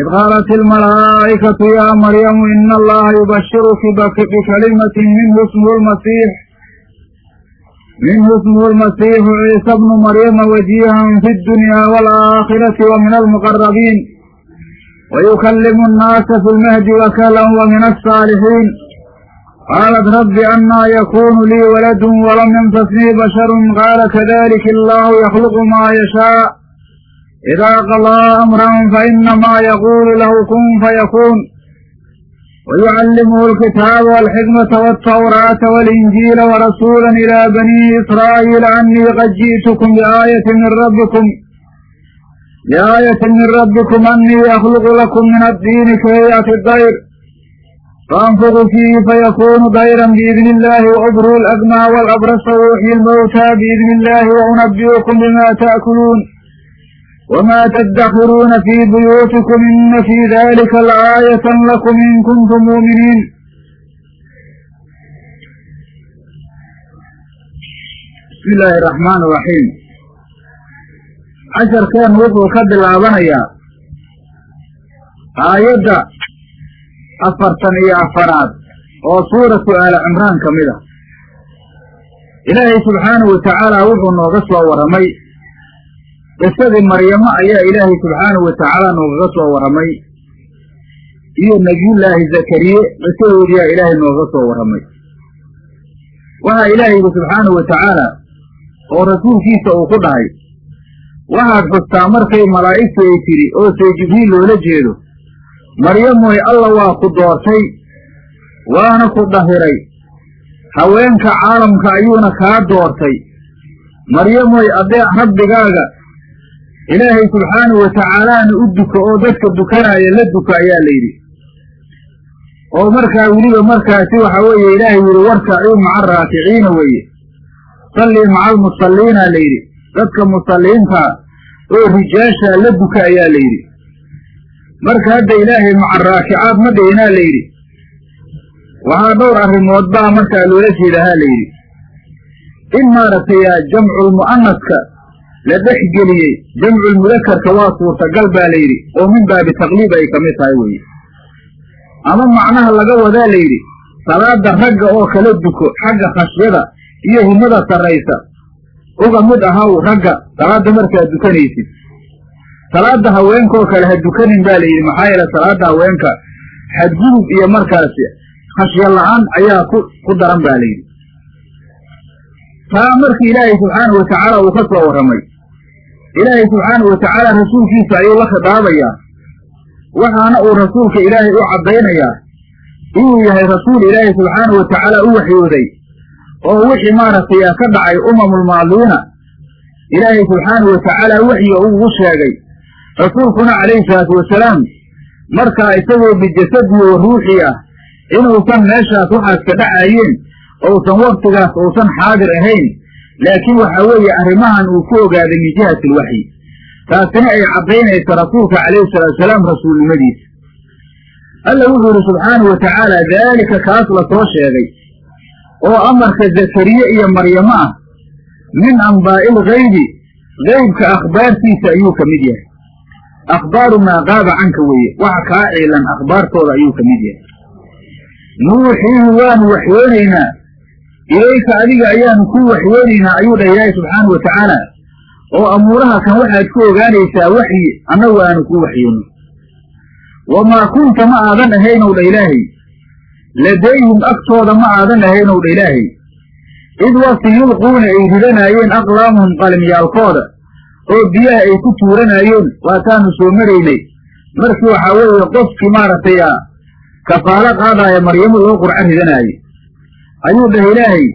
id qaalat ilmalaa'ikatu yaa maryamu ina allaha yubashiruki bikalimatin minhu ismuhu lmasiix minhu ismuhu lmasiixu ciisa bnu maryama wajiihan fi ddunyaa waalaakhirati wa min almuqarabiin wayukallimu annaasa fi lmahdi wakalan wa min alsaalixiin qaalat rabbi annaa yakunu lii waladun walam yamsasnii basharun qaala kadalika allahu yakhluqu maa yashaa idaa qadaa amran fainamaa yaquulu lahu kun fayakuun ويعلمه الكتاب والحكمة والتوراة والإنجيل ورسولا إلى بني إسرائيل أني قد جئتكم بآية من ربكم biaayati min rabbikum anii akhluqu lakum min addiini kahayati dayr faanfuqu fiihi fayakunu dayran biidni illaahi waubru lagmaa walabrasa wuxyi lmawtaa biidni illaahi waunabbi'ukum bima ta'kuluun wma tadakiruuna fii buyuutikum ina fii dalika laaayatan lakum in kuntum mu'miniin bismi illaahi araxmaan iraxiim casharkeen wuxuu ka bilaabanayaa aayadda afartan iyo afaraad oo suuratu aali cimraan ka mid ah ilaahay subxaanahu watacaala wuxuu nooga soo warramay qisadii maryamo ayaa ilaahay subxaanahu watacaala noogaga soo warramay iyo nebiyullaahi zakariye qisadoodiyaa ilaahay nooga soo warramay waxaa ilaahay yidhi subxaanahu watacaala oo rasuulkiisa uu ku dhahay waxaad xustaa markay malaa'igtu ay tidhi oo say jibriil loola jeedo. Maryamoy alla waa ku doortay waana ku dahiray haweenka caalamka ayuuna kaa doortay. Maryamoy adeec rabbigaaga. Ilaahay subxaanahu watacaalaana u duko oo dadka dukanaaya la duka ayaa la yidhi. Oo markaa weliba markaasi waxa weeye ilaahay yidhi warkacuu maca raakiciina weeye. Sallii maca almusalliina la yidhi dadka musalliintaa oo rijaashaa la duka ayaa la yidhi. Marka hadda ilaahay maca raakicaad ma dhihinaa la yidhi. Waxaa dhowr arrimood baa markaa loola jeedahaa la yidhi. In maaragtay jamculmu'anaska la dhex geliyey jamculmudakarka waa suurtagal baa la yidhi oo min baabi taqliib ay ka mid tahay weeye. Ama macnaha laga wadaa la yidhi salaada ragga oo kala duko xagga khashyada iyo himada sarraysa uga mid ahaw ragga salaadda markaad dukanaysid. Salaadda haweenkaoo kale ha dukanin baa la yidhi maxaa yeele salaadda haweenka xadgudub iyo markaasi khashyo la'aan ayaa ku ku daran baa la yidhi. Taa markii ilaahay subxaanahu watacaala uu ka soo warramay ilaahay subxaanahu watacaala rasuulkiisa ayuu la khidaabayaa waxaana uu rasuulka ilaahay u caddaynayaa inuu yahay rasuul ilaahay subxaanahu watacaala u waxyooday oo wixii maaragtay ka dhacay umamulmaadiina ilaahay subxaanahu watacaala waxyiga ugu sheegay. Rasuulkuna calayhi salaatu wasalaam markaa isagoo bijasadihi wa ruuxii ah inuusan meeshaas waxaas ka dhacaayeen ousan waktigaas uusan xaadir ahayn laakiin waxa weeye arrimahan uu ku ogaaday min jihati alwaxyi taasina ay caddaynaysa rasuulka calayhi salaatusalaam rasuulnimadiisa. Alla wuxuu yidhi subxaanahu watacaala daalika kaas la soo sheegay oo amarka zakariye iyo maryamo ah min ambaa'i ilgaybi gaybka akhbaartiisa ayuu ka mid yahay. Akhbaaru maa qaaba canka weeye waxa kaa ciilan akhbaartooda ayuu ka mid yahay. Nuuxiihi waanu waxyoonaynaa ilayka adiga ayaanu kuu waxyoonaynaa ayuu dhah ilaahay subxaanahu watacaala oo amuuraha kan waxaad ku ogaanaysaa waxyi annagu aanu kuu waxyoonno wamaa kunta ma aadan ahaynow dha ilaahay ladayhim agtooda ma aadan ahaynow dha ilaahay id waqti yulquuna ay ridanaayeen aqlaamuhum qalimyaalkooda oo biyaha ay ku tuuranaayeen waataanu soo maraynay markii waxaa weeye qofkii maaragtay a kafaalo qaadaaya maryamo loo qurco ridanaaye ayuu dhah ilaahay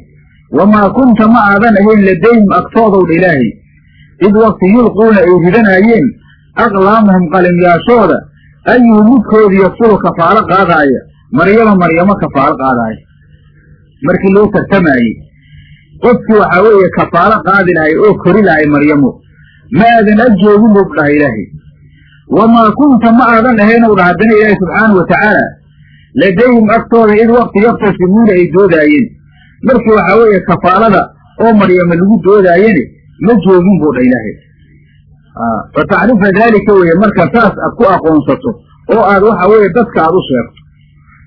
wamaa kunta ma aadan ahayn ladayhim agtoodow dha ilaahay id waqti yulquuna ay ridanaayeen aqlaamuhum qalimyaashooda ayuhu midkoodii yaqtulu kafaalo qaadaaya maryamo maryamo kafaalo qaadaaya markii loo tartamaayey qofkii waxaa weeye kafaalo qaadi lahay oo kori lahay maryamo ma aadan ag joogin buu dhaha ilaahay. Wamaa kunta ma aadan ahaynow dha haddana ilaahay subxaanahu watacaala ladayhim agtooda id waqti yaktasimuuna ay doodaayeen markii waxaa weeye kafaalada oo maryamo lagu doodaayene ma joogin buu dha ilaahay. Fa tacrifa weeye marka saas aad ku aqoonsato oo aad waxa weeye dadka aad u sheegto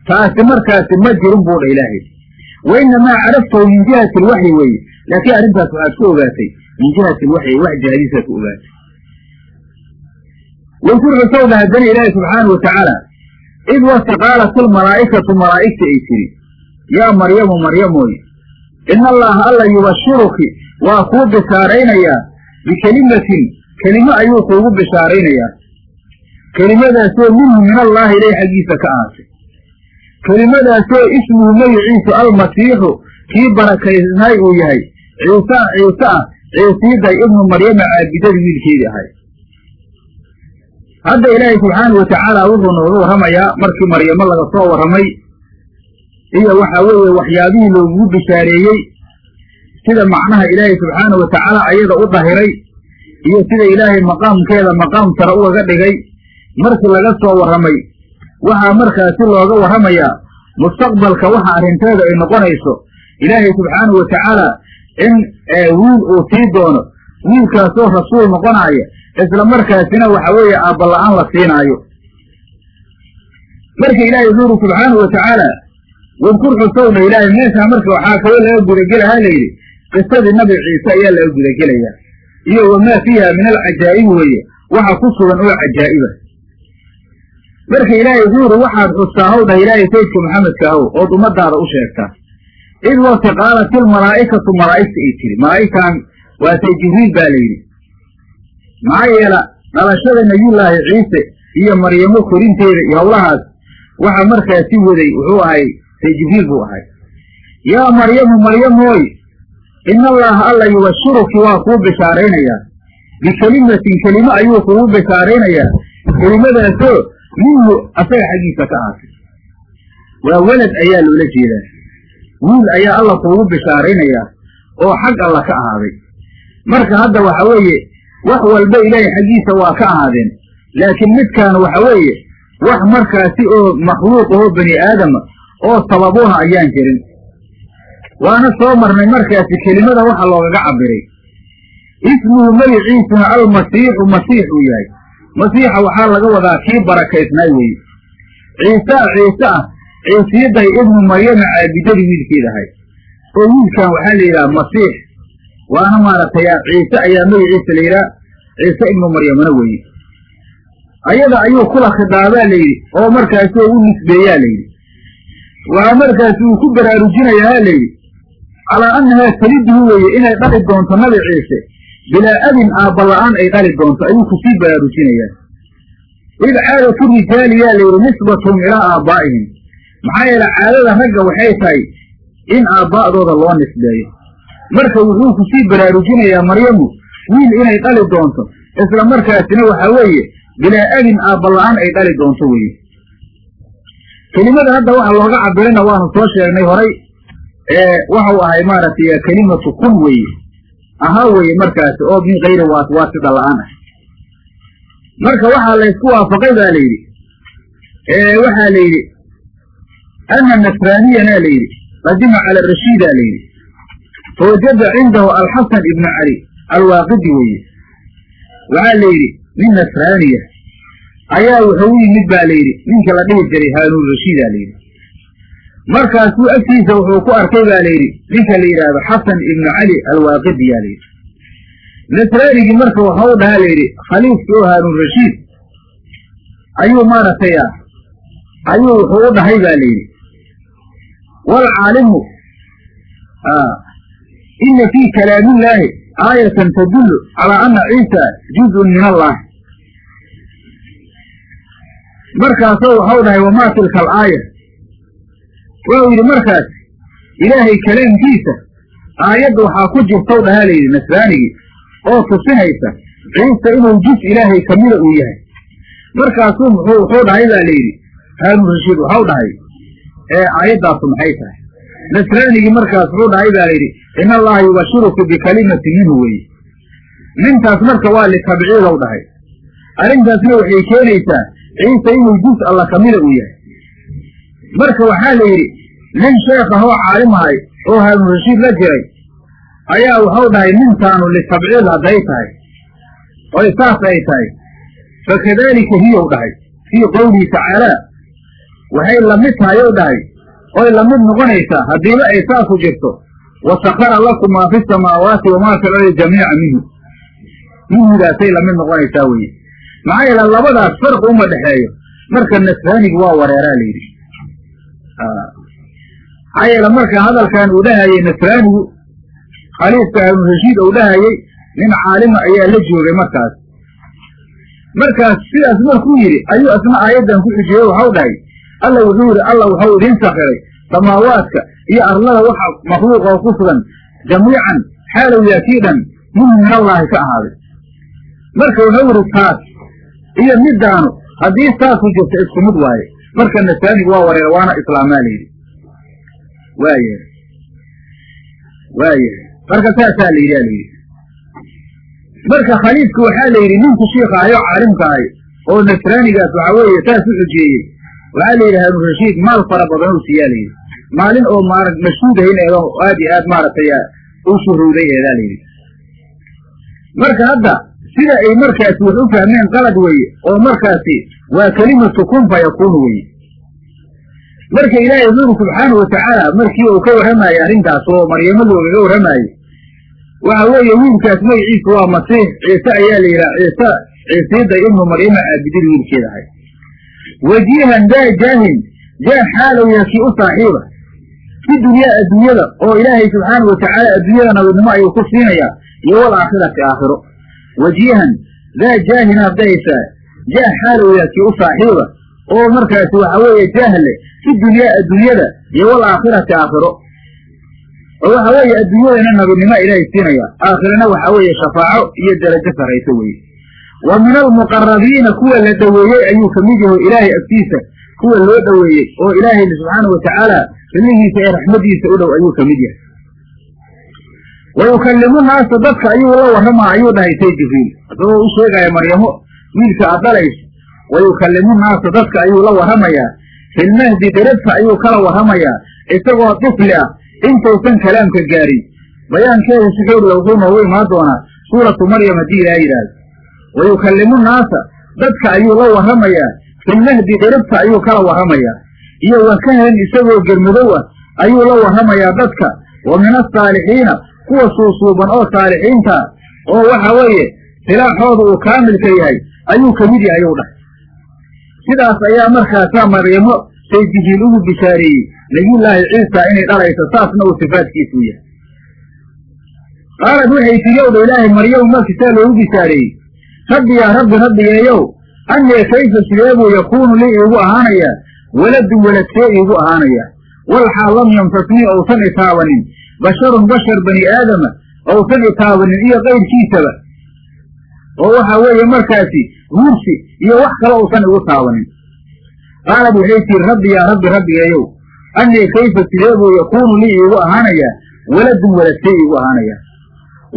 taasi markaasi ma jirin buu dha ilaahay. Wa inamaa caraftahu min jihati alwaxyi weeye. Laakiin arrintaas waxaad ku ogaatay. Min jihati alwaxyi wax jihadiisaad ku ogaatay. Waysur xusowda haddana ilaahi subxaanahu watacaala id wasta qaalat malaa'igta ay tidhi yaa maryamu maryamooy ina allaha alla yubashiruki waa kuu bishaaraynayaa bikelimatin kelimo ayuu kuugu bishaaraynayaa. Kelimadaasoo minhu min allaahi ilay xaggiisa ka ahaatay kelimadaasoo ismuhu magiciisu almasiixu kii barakaysnay uu yahay. Ciisa ciise ah ciisiiday ibnu maryama caabidadii wiilkeedii ahay hadda ilaahay subxaanahu watacaala wuxuu nooga warramayaa markii maryamo laga soo warramay iyo waxa weeye waxyaabihii loogugu bishaareeyey sida macnaha ilaahay subxaanahu watacaala ayada u dahiray iyo sida ilaahay maqaamkeeda maqaam sare ugaga dhigay markii laga soo warramay waxaa markaasi looga warramayaa mustaqbalka waxa arrinteeda ay noqonayso ilaahay subxaanahu watacaala in wiil uu sii doono wiilkaasoo rasuul noqonaaya isla markaasina waxa weeye aabbala-aan la siinaayo. Marka ilaahay wuxuu yidhi subxaanahu watacaala wadkur xusowna ilaahay meeshaa marka waxaa kaloo laga gudagelahaa layidhi qisadii nabi ciise ayaa laga gudagelayaa iyo wamaa fiiha min alcajaa'ibi weeye waxa ku sugan oo cajaa'iba marka ilaahay wuxuu yidhi waxaad xustaa how dhah ilaahay sayidka maxamedka ahow ood ummadaada u sheegtaa id waqti qaalat ilmalaa'ikatu malaa'igta ay tiri. Malaa'igtan waatay jibriil baa layidhi maxaa yeela dhalashada nebiyullaahi ciise iyo maryamo korinteeda iyo howlahaas waxa markaasi waday wuxuu ahay say jibriil buu ahay. Yaa maryamu maryamooy ina allaha alla yubashiruki waa kuu bishaaraynayaa. Bikelimatin kelimo ayuu kugu bishaaraynayaa. Kelimadaasoo minhu asaga xaggiisa ka ahaatay waa welad ayaa loola jeedaa wiil ayaa alla kuugu bishaaraynayaa oo xag alla ka ahaaday marka hadda waxa weeye wax walba ilaahay xaggiisa waa ka ahaadeen laakiin midkaan waxa weeye wax markaasi oo makhluuq ahoo bani aadama oo sababuha ayaan jirin waana soo marnay markaasi kelimada waxa loogaga cabiray ismuhu magiciisuna almasiixu masiix uu yahay masiixa waxaa laga wadaa kii barakaysnaa weeye. Ciisaa ciise ah ciisiiday ibnu maryama caabidadii wiilkeeda ahay. Oo wiilkan waxaa la yidhaha masiix. Waana maaragtay ciise ayaa magiciisa la yidhaha ciise ibnu maryamana weeye. Ayada ayuu kula khidaabaa layidhi oo markaasi u nisbeeyaa layidhi waa markaasi uu ku baraarujinayaa layidhi calaa annahaa taliduhu weeye inay dhali doonto nabi ciise bilaa abin aabbala'aan ay dhali doonto ayuu ku sii baraarujinayaa. Id caadatu rijaali yaa layidhi nisbatuhum ilaa aabbaa'ihim maxaa yeele caadada ragga waxay tahay in aabbaa'dooda loo nisbeeyo. Marka wuxuu ku sii baraarujinayaa maryamu wiil inay dhali doonto isla markaasina waxaa weeye bilaa abin aabbala'aan ay dhali doonto weeye. Kelimada hadda waxa looga cabirina waanu soo sheegnay horay ee waxau ahay maaragtay kelimatu kun weeye ahaa weeye markaasi oo min kayri waasida la'aan ah. Marka waxaa laysku waafaqay baa la yidhi. Waxaa la yidhi ana nasraaniyana la yidhi qadima cala rashiida la yidhi. Fawajada cindahu alxasan ibnu cali alwaaqidi weeye. Waxaa la yidhi nin nasraaniya ayaa wuxuu u yimid ba la yidhi ninka la dhihi jiray haanuun rashiida la yidhi markaasuu agtiisa wuxuu ku arkay ba la yidhi ninka la yidhaahdo xasan ibnu cali alwaaqidi yaa la yidhi. Nasraanigii marka waxau dhahaa la yidhi khaliifkii oo haanuun rashiid. Ayuu maaragtay ayuu wuxuu u dhahay ba la yidhi. Waalcaalimu ina fii kalaamillaahi aayatan tadullu calaa ana ciisa juzun min allah. Markaasoo waxau dhahay wamaa tilka alaaya wuxuu yidhi markaas ilaahay kalaamkiisa aayadda waxaa ku jirtau dhahaa la yidhi nasraanigii oo tusinaysa ciise inuu juz ilaahay kamida uu yahay. Markaasuu muxuu wuxuu dhahay baa la yidhi. Haarun rashiid waxau dhahay. Ee aayaddaasu maxay tahay? Nasraanigii markaas wuxuu dhahay baa la yidhi in allaha yubashiruku bikalimatin minhu weye nintaas marka waa litabciidow dhahay. Arrintaasna waxay keenaysaa ciise inuu juz alla kamida uu yahay. Marka waxaa la yidhi nin sheekh ahoo caalim ahay oo haarun rashiid la jiray ayaa waxau dhahay nintaanu litabciid hadday tahay. Oy saas ay tahay. Fakadaalika hiyow dhahay fii qowlihi tacaalaa waxay la mid tahay ow dhahay oy la mid noqonaysaa haddiiba ay saasu jirto wasakara lakum maa fi samaawaati wamaa fi lardi jamiica minhu. Minhudaasay la mid noqonaysaa weye maxaa yeele labadaas farqi uma dhexeeyo. Marka nasraanigu waa wareeraa la yidhi maxaa yeele marka hadalkan uu dhahayey nasraanigu khaliifka rashiid uu dhahayey nin caalima ayaa la joogay markaas. Markaas sidaas markuu yidhi ayuu asna aayaddan ku xujiyey waxau dhahay alla wuxuu yidhi alla waxau idiin sakiray samaawaadka iyo arlada waxa makhluuqa oo ku sugan jamiican xaalow yaakii dhan min allaahi ka ahaaday. Marka wuxuu yidhi taas iyo middaanu haddii saasu jirto isku mid waaye. Marka nasaanigu waa wareera waana islaamaa layidhi waayahay waayahay marka saasaa la yidhi a marka khaliifka waxaa la yidhi ninku shiika ahay oo caalimka ahay oo nasraanigaas waxaa weeye saas u xujeeyey. Waxaa la yidhi haarunrashiid maal fara badan u siiyaa layidhi maalin oo maara mashhuudahin eedo aad iyo aad maaragtay u shuruuday eedaa layidhi marka hadda sida ay markaasi wax u fahmeen qalad weeye oo markaasi waa kelimatu kun fa yakuunu weye marka ilaahay wuxuu yidhi subxaanau watacaala markii uu ka warramaayey arrintaas oo maryamo loogaga warramaayey waxa weeye wiilkaas magaciisu waa masiix ciise ayaa la yidhaha ciise ciisiidda ibnu maryama aabidin wiilkeeda ahay. Wajiihan daa jaahin jaa xaalow yaa kii u saaxiiba. Fi dunyaa adduunyada oo ilaahay subxaanau watacaala adduunyada nabadnimo ayuu ku siinayaa iyo wal aakhirati aakhiro. Wajiihan daa jaahin ardaysaa jaa xaalow yaa kii u saaxiiba oo markaasi waxa weeye jaahle fi dunyaa adduunyada iyo wal aakhirati aakhiro. oo waxa weeye adduunyadana nabadnimo ilaahay siinaya. Aakhirana waxa weeye shafaaco iyo darajo sarayso weye wa min almuqarabiina kuwa la dhoweeyey ayuu ka mid yahay ilaahay agtiisa. Kuwa loo dhoweeyey oo ilaahay subxaana watacaala rillihiisa ee raxmadiisa u dhow ayuu ka mid yahay. Wa yukallimu naasa dadka ayuu la warramaa ayuu dhahay say jibriil. Isagoo u sheegaya maryamo wiilka aad dhalayso wa yukallimu naasa dadka ayuu la warramayaa filmahdi darabta ayuu kala warramayaa isagoo difli ah intaysan kalaamka gaarin bayaankeeda si xowrla wuxuu noogu imaan doonaa suuratu maryam haddii ilaaha yidhaahdo wa yukallimu naasa dadka ayuu la warramayaa filmahdi darabta ayuu kala warramayaa iyo wakahan isagoo germadow ah ayuu la warramayaa dadka wa min asaalixiina kuwa suusuuban oo saalixiintaa oo waxa weeye silaaxooda uu kaamilka yahay ayuu ka mid yahay u dhahay sidaas ayaa markaasaa maryamo say jibriil ugu bishaareeyey. Nabiyullaahi ciisa inay dhalayso saasna uu sifaadkiisuu yahay. Qaalad waxay tidhi owdha ilaahay maryam markisaa loogu bishaareeyey. Rabbi yaa rabbi rabbigeeyow annee kayfa sideebuu yakuunu lii iigu ahaanayaa waladun waladkee iigu ahaanayaa walxaal lam yamsasnii ousan itaabanin basharun bashar bani aadama ousan itaabanin iyo kayrkiisaba oo waxa weeye markaasi guursi iyo wax kale uusan igu taabanin qaalad waxay tihi rabbi yaa rabbi rabbigeeyow annii kayfa sideebuu yakuunu lii iigu ahaanayaa waladun waladkee iigu ahaanayaa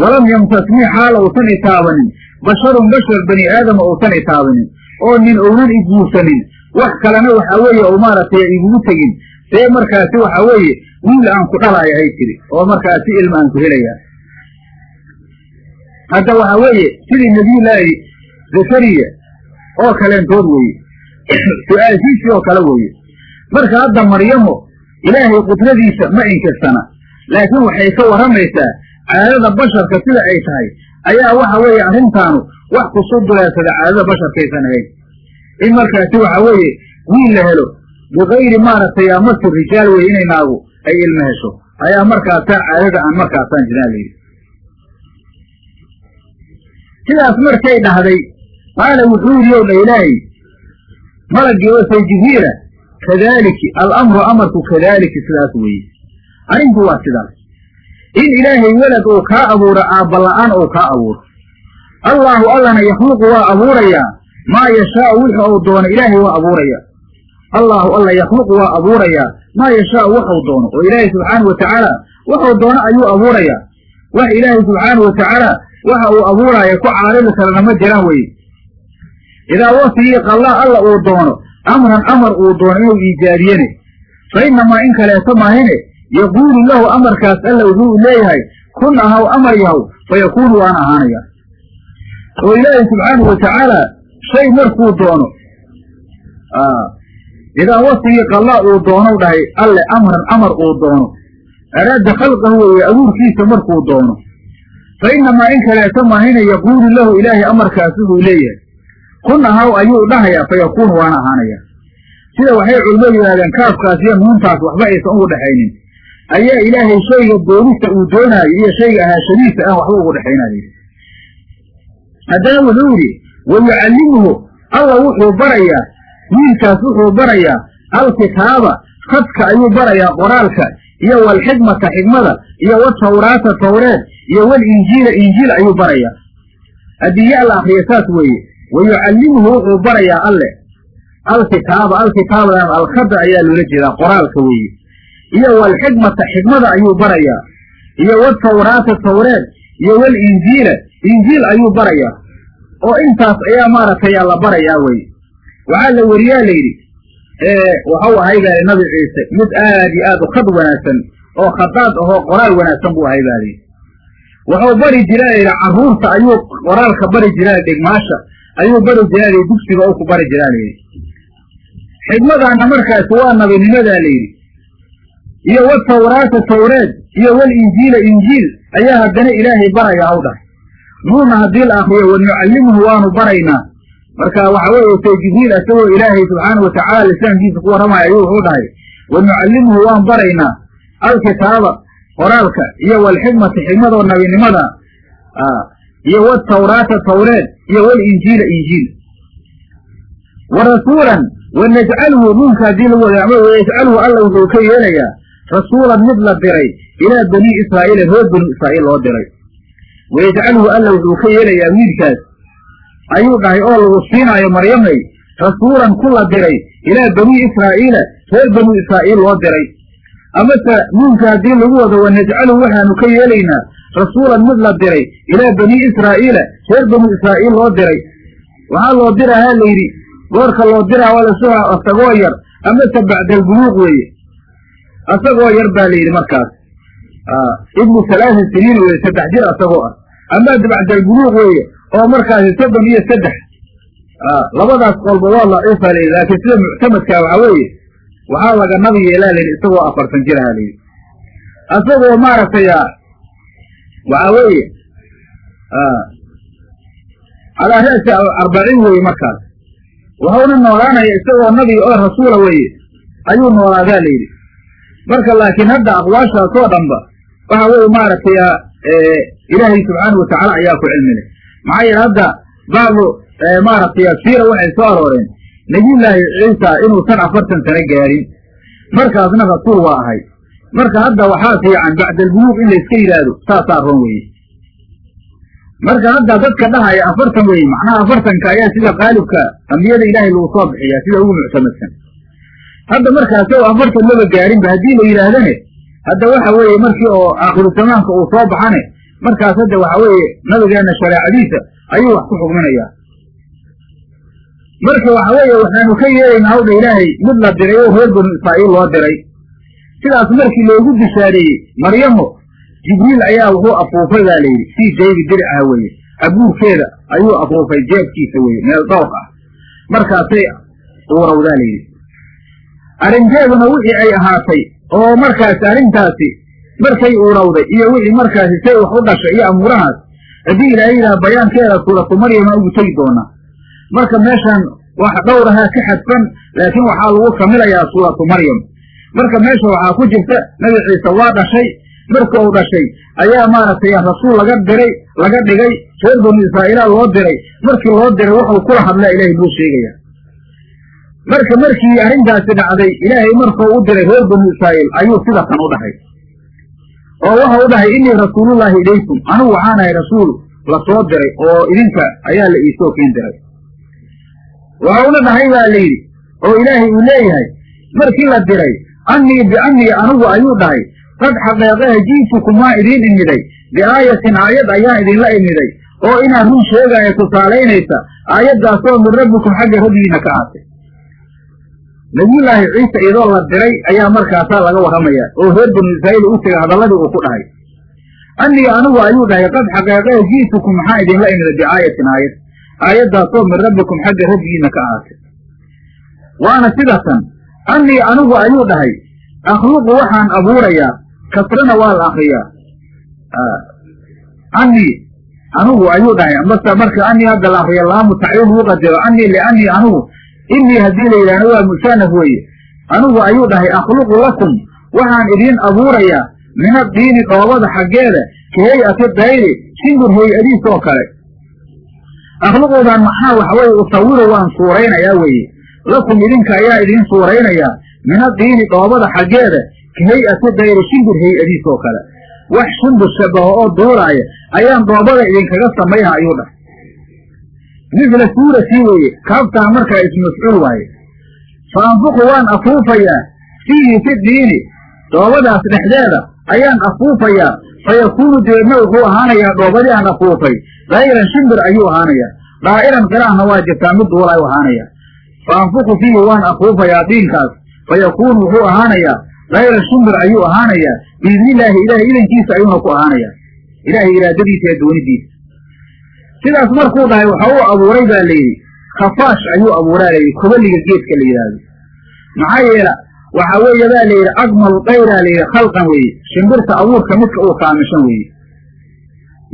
walam yamsasnii xaal ousan itaabanin basharun bashar bani aadama ousan itaabanin oo nin ounan iguursanin wax kalena waxa weeye ou maaragtay igugu tegin see markaasi waxa weeye wiil aan ku dhalaaya hay tiri oo markaasi ilma aan ku helayaa. Hadda waxa weeye sidii nebiyullaahi zakariya oo kaleentood weeye. Su'aashiisii oo kale weeye. Marka hadda maryamo ilaahay qudradiisa ma inkirsana laakiin waxay ka warramaysaa caadada basharka sida ay tahay. Ayaa waxa weeye arrintaanu wax ku soo duleersada caadada basharkaysan ahayn in markaasi waxa weeye wiil la helo bikayri maaragtay amasi rijaal weye inay naagu ay ilmo hesho. Ayaa markaasaa caadada aan markaasaan jiraan layidhi sidaas markay dhahday qaala wuxuu yidhi ow ilaahay malagii oo say jibriila kadaaliki alamru amarku kadaaliki sidaas weeye. Arrinku waa sidaas. In ilaahay welad uu kaa abuuro aabbala'aan uu kaa abuuro. Allaahu allana yakhluqu waa abuurayaa maa yashaau wixii uu doono ilaahay waa abuurayaa. Allaahu alla yakhluqu waa abuurayaa maa yashaau waxuu doono. Oo ilaahay subxaanau watacaala waxuu doono ayuu abuurayaa. Wax ilaahay subxaanau watacaala waxa uu abuuraaya ku caaridi karana ma jiraan weye idaa wasiyii qallaa alla uu doono amran amar uu doono inuu iijaadiyene fa innamaa in kaleeto maahine yaquulu lahu amarkaas alla wuxuu leeyahay kun ahaw amar yahow fa yakuunu waan ahaanayaa oo ilaahay subxaanahu watacaala shay markuu doono idaa wasiyii qallaa uu doonow dhahay alle amran amar uu doono araada khalqahu weye abuurkiisa markuu doono fa innamaa in kaleeto maahine yaquulu lahu ilaahay amarkaas wuxuu leeyahay kun ahaw ayuu dhahayaa fa yakuunu waana ahaanayaa sida waxay culimmadu yidhahdeen kaafkaas iyo nuuntaas waxba aysan ugu dhexaynin ayaa ilaahay shayga doonista uu doonaayo iyo shayga ahaashadiisa aan waxba ugu dhexaynayo haddana wuxuu yidhi wa yucallimuhu alla wuxuu barayaa wiilkaas wuxuu barayaa alkitaaba khadka ayuu barayaa qoraalka iyo walxikmata xikmada iyo watawraata tawreed iyo walinjiila injiil ayuu barayaa. Haddii ya la akriya saas weeye wa yucallimuhu wuxuu barayaa alle alkitaaba alkitaabadan alkhada ayaa loola jeedaa qoraalka weeye iyo walxikmata xikmada ayuu barayaa iyo watawraata tawreed iyo walinjiila injiil ayuu barayaa oo intaas ayaa maaragtay la barayaa weye waxaa la weriyaa la yidhi waxau ahay baali nabi ciise mid aad iyo aad u khad wanaagsan oo khadaad ahoo qoraal wanaagsan buu ahay baali wuxuu bari jiraa yidhi carruurta ayuu qoraalka bari jiraa dhigmaasha ayuu bari jiraa layidhi dugsiga u ku bari jiraa layidhi xikmadaana markaasi waa nabinimadaa layidhi iyo watawraata tawreed iyo walinjiila injiil ayaa haddana ilaahay baraya haw dhahay nuuna haddii la akriyo wanucallimuhu waanu baraynaa. Marka waxa weeye say jibriil isagoo ilaahay subxaana watacaala lisaankiisa ku warramaya ayuu wuxuu dhahay wanucallimuhu waan baraynaa. Alkitaaba qoraalka iyo walxikmata xikmadoo nabinimada iyo watawraata tawreed iyo walinjiila injiil. Wa rasuulan wanajcalhu nuunka haddii lagu wadaamo wayajcalhu alla wuxuu ka yeelayaa rasuulan mid la diray ilaa banii israa'iila reer bani israa'iil loo diray. Wayajcalhu alla wuxuu ka yeelayaa wiilkaas ayuu dhahay oo lagu siinaayo maryamay rasuulan ku la diray ilaa banii israa'iila reer bani israa'iil loo diray amase nuunka haddii lagu wado wanajcalu waxaanu ka yeelaynaa rasuulan mid la diray ilaa banii israa'iila reer bani israa'iil loo diray. Waxaa loo dirahaa la yidhi goorka loo diraa waa la soo asagoo yar amase bacdalbuluuq weeye. Asagoo yar baa la yidhi markaas. Ibnu halaasa siniin weye saddex jir asagoo ah. Ama bacdalbuluuq weeye oo markaasi soddon iyo saddex. Labadaas qolba waa laciifa layidhi laakiin sida muctamadkaa waxaa weeye waxaa laga nabi yeelaa layidhi isagoo afartan jir aha layidhi asagoo maaragtay waxaa weeye calaa ra'si arbaciin weeye markaas. Wuxuuna noolaanaya isagoo nabi oo rasuula weeye. Ayuu noolaadaa layidhi marka laakiin hadda aqwaashaas oo dhanba waxa weeye maaragtay ilaahay subxaana watacaala ayaa ku cilmi leh. Maxaa yeele hadda bacdu maaragtay siira waxay soo arooreen nebiyullaahi ciisa inuusan afartan sano gaarin. Markaasna rasuul waa ahay. Marka hadda waxaa fiican bacdalbuluuq in layska yidhaahdo saasaa roon weeye. Marka hadda dadka dhahaya afartan weeye macnaha afartanka ayaa sida qaalibka ambiyada ilaahay lagu soo bixiyaa sida ugu muctamadsan. Hadda markaas o afartan maba gaarinba haddii la yidhaahdane hadda waxa weeye markii oo aakhiru zamaanka uu soo baxane markaas hadda waxa weeye nabigeena shareecadiisa ayuu wax ku xugminayaa marka waxa weeye waxaanu ka yeelaynaa hawdha ilaahay mid la diray oo reer banu israa'iil loo diray. Sidaas markii loogu bishaareeyey maryamo jibriil ayaa wuxuu afuufay baa layidhi sii jaybi dircaha weeye abuurkeeda ayuu afuufay jeebkiisa weeye meel dhowr ah. Markaasay uurowdaa layidhi arrinteeduna wixii ay ahaatay oo markaasi arrintaasi markay uurowday iyo wixii markaasi say wax u dhashay iyo amuurahaas haddii ilaahay yidhaha bayaankeeda suuratu maryama ugu tegi doonaa marka meeshan wax dhowrahaa ka xadfan laakiin waxaa lagu kamilayaa suuratu maryam. Marka meesha waxaa ku jirta nabi ciise waa dhashay. Marka uu dhashay ayaa maaragtay rasuul laga diray laga dhigay reer banu israa'iila loo diray. Markii loo diray wuxuu kula hadlaa ilaahay buu sheegaya marka markii arrintaasi dhacday ilaahay markuu u diray reer banu israa'iil ayuu sida kan u dhahay oo waxa u dhahay innii rasuulullaahi ilaykum. Anigu waxaan ahay rasuul la soo diray oo idinka ayaa la iisoo kiin diray waxauna dhahay baa la yidhi oo ilaahay uu leeyahay markii la diray annii biannii anigu ayuu dhahay qad xaqeeqaha ji'tukum waa idiin imiday biaayatin aayad ayaan idinla imiday oo inaan run sheegaayo tusaalaynaysa aayaddaasoo min rabbikum xagga rabbigiina ka aatay nabiyullaahi ciise iyadoo la diray ayaa markaasaa laga warramayaa oo reer banu israa'iil u tegay hadalladii uu ku dhahay. Annii anigu ayuu dhahay qad xaqeeqaha ji'tukum maxaa idinla imiday biaayatin aayad aayaddaasoo min rabbikum xagga rabbigiina ka aatay waana sidatan annii anigu ayuu dhahay akhluqu waxaan abuurayaa kasrana waa la akriyaa annii anigu ayuu dhahay ambase marka annii hadda la akriya laamu tacriif lagu qadaro annii liannii anigu innii haddii la yidhahdo waa musanaf weeye. Anigu ayuu dhahay akhluqu lakum waxaan idiin abuurayaa min addiini dhoobada xaggeeda ka hay'ati dayri shimbir hay'adiis oo kale akhluqudan macnaha waxa weye usawiru waan suuraynayaa weeye. Lakum idinka ayaa idiin suuraynayaa min addiini dhoobada xaggeeda ka hay'ati dayri shimbir hay'adiis oo kale. Wax shimbir shabaho oo duulaaya ayaan dhoobada idinkaga samayha ayuu dhahay. Misla suuratii weeye kaabtaa markaa ismafcuul waaye. Fa anfuqu waan afuufayaa fiihi fi diini dhoobadaas dhexdeeda ayaan afuufayaa fa yakuunu deedna wuxuu ahaanayaa dhoobadii aan afuufay dayran shimbir ayuu ahaanayaa daa'iran qiraahna waa jirtaa mid duula u ahaanayaa fa anfuku fiihi waan afuufayaa diinkaas fa yakuunu wuxuu ahaanayaa dayran shimbir ayuu ahaanayaa biidnillaahi ilaahay idankiisa ayuuna ku ahaanayaa ilaahay iraadadiisa ee doonidiisa sidaas markuu dhahay waxa uu abuuray baa layidhi khafaash ayuu abuuraa layidhi kobaliga geedka la yidhaahdo maxaa yeela waxa weeye baa layidhi akmalu dayraa layidhi khalqan weeye shimbirta abuurka midka uu kaamishan weeye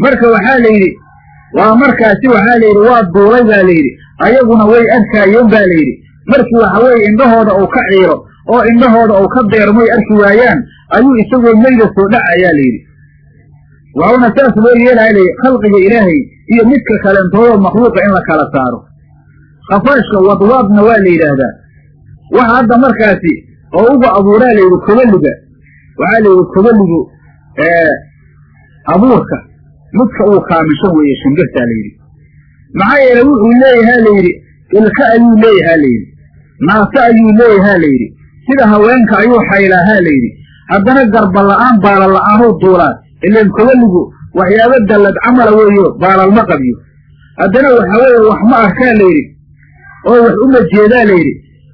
marka waxaa la yidhi waa markaasi waxaa layidhi waa duulay baa layidhi ayaguna way arkaayeen baa layidhi markii waxa weeye indhahooda uu ka ciiro oo indhahooda uu ka deermoy arki waayaan ayuu isagoo meyda soo dhacayaa layidhi waxauna saas loo yeelaya layidhi khalqiga ilaahay iyo midka kalentoodo makhluuqa in la kala saaro. Khafaashka wadwaadna waa la yidhaahdaa. Waxa hadda markaasi oo uga abuuraa layidhi kobaliga waxaa layidhi kobaligu abuurka midka uu kaamishan weeye shimbirtaa layidhi maxaa yeele wuxuu leeyahaa layidhi ilka ayuu leeyahaa layidhi naase ayuu leeyahaa layidhi sida haweenka ayuu xaylaahaa layidhi haddana garba la'aan baala la'aanuu duulaa. Ilan kobaligu waxyaabo dallad camala weeyo baalalma qabyo. Haddana waxa weeye wax ma arkaa layidhi oo wax uma jeedaa layidhi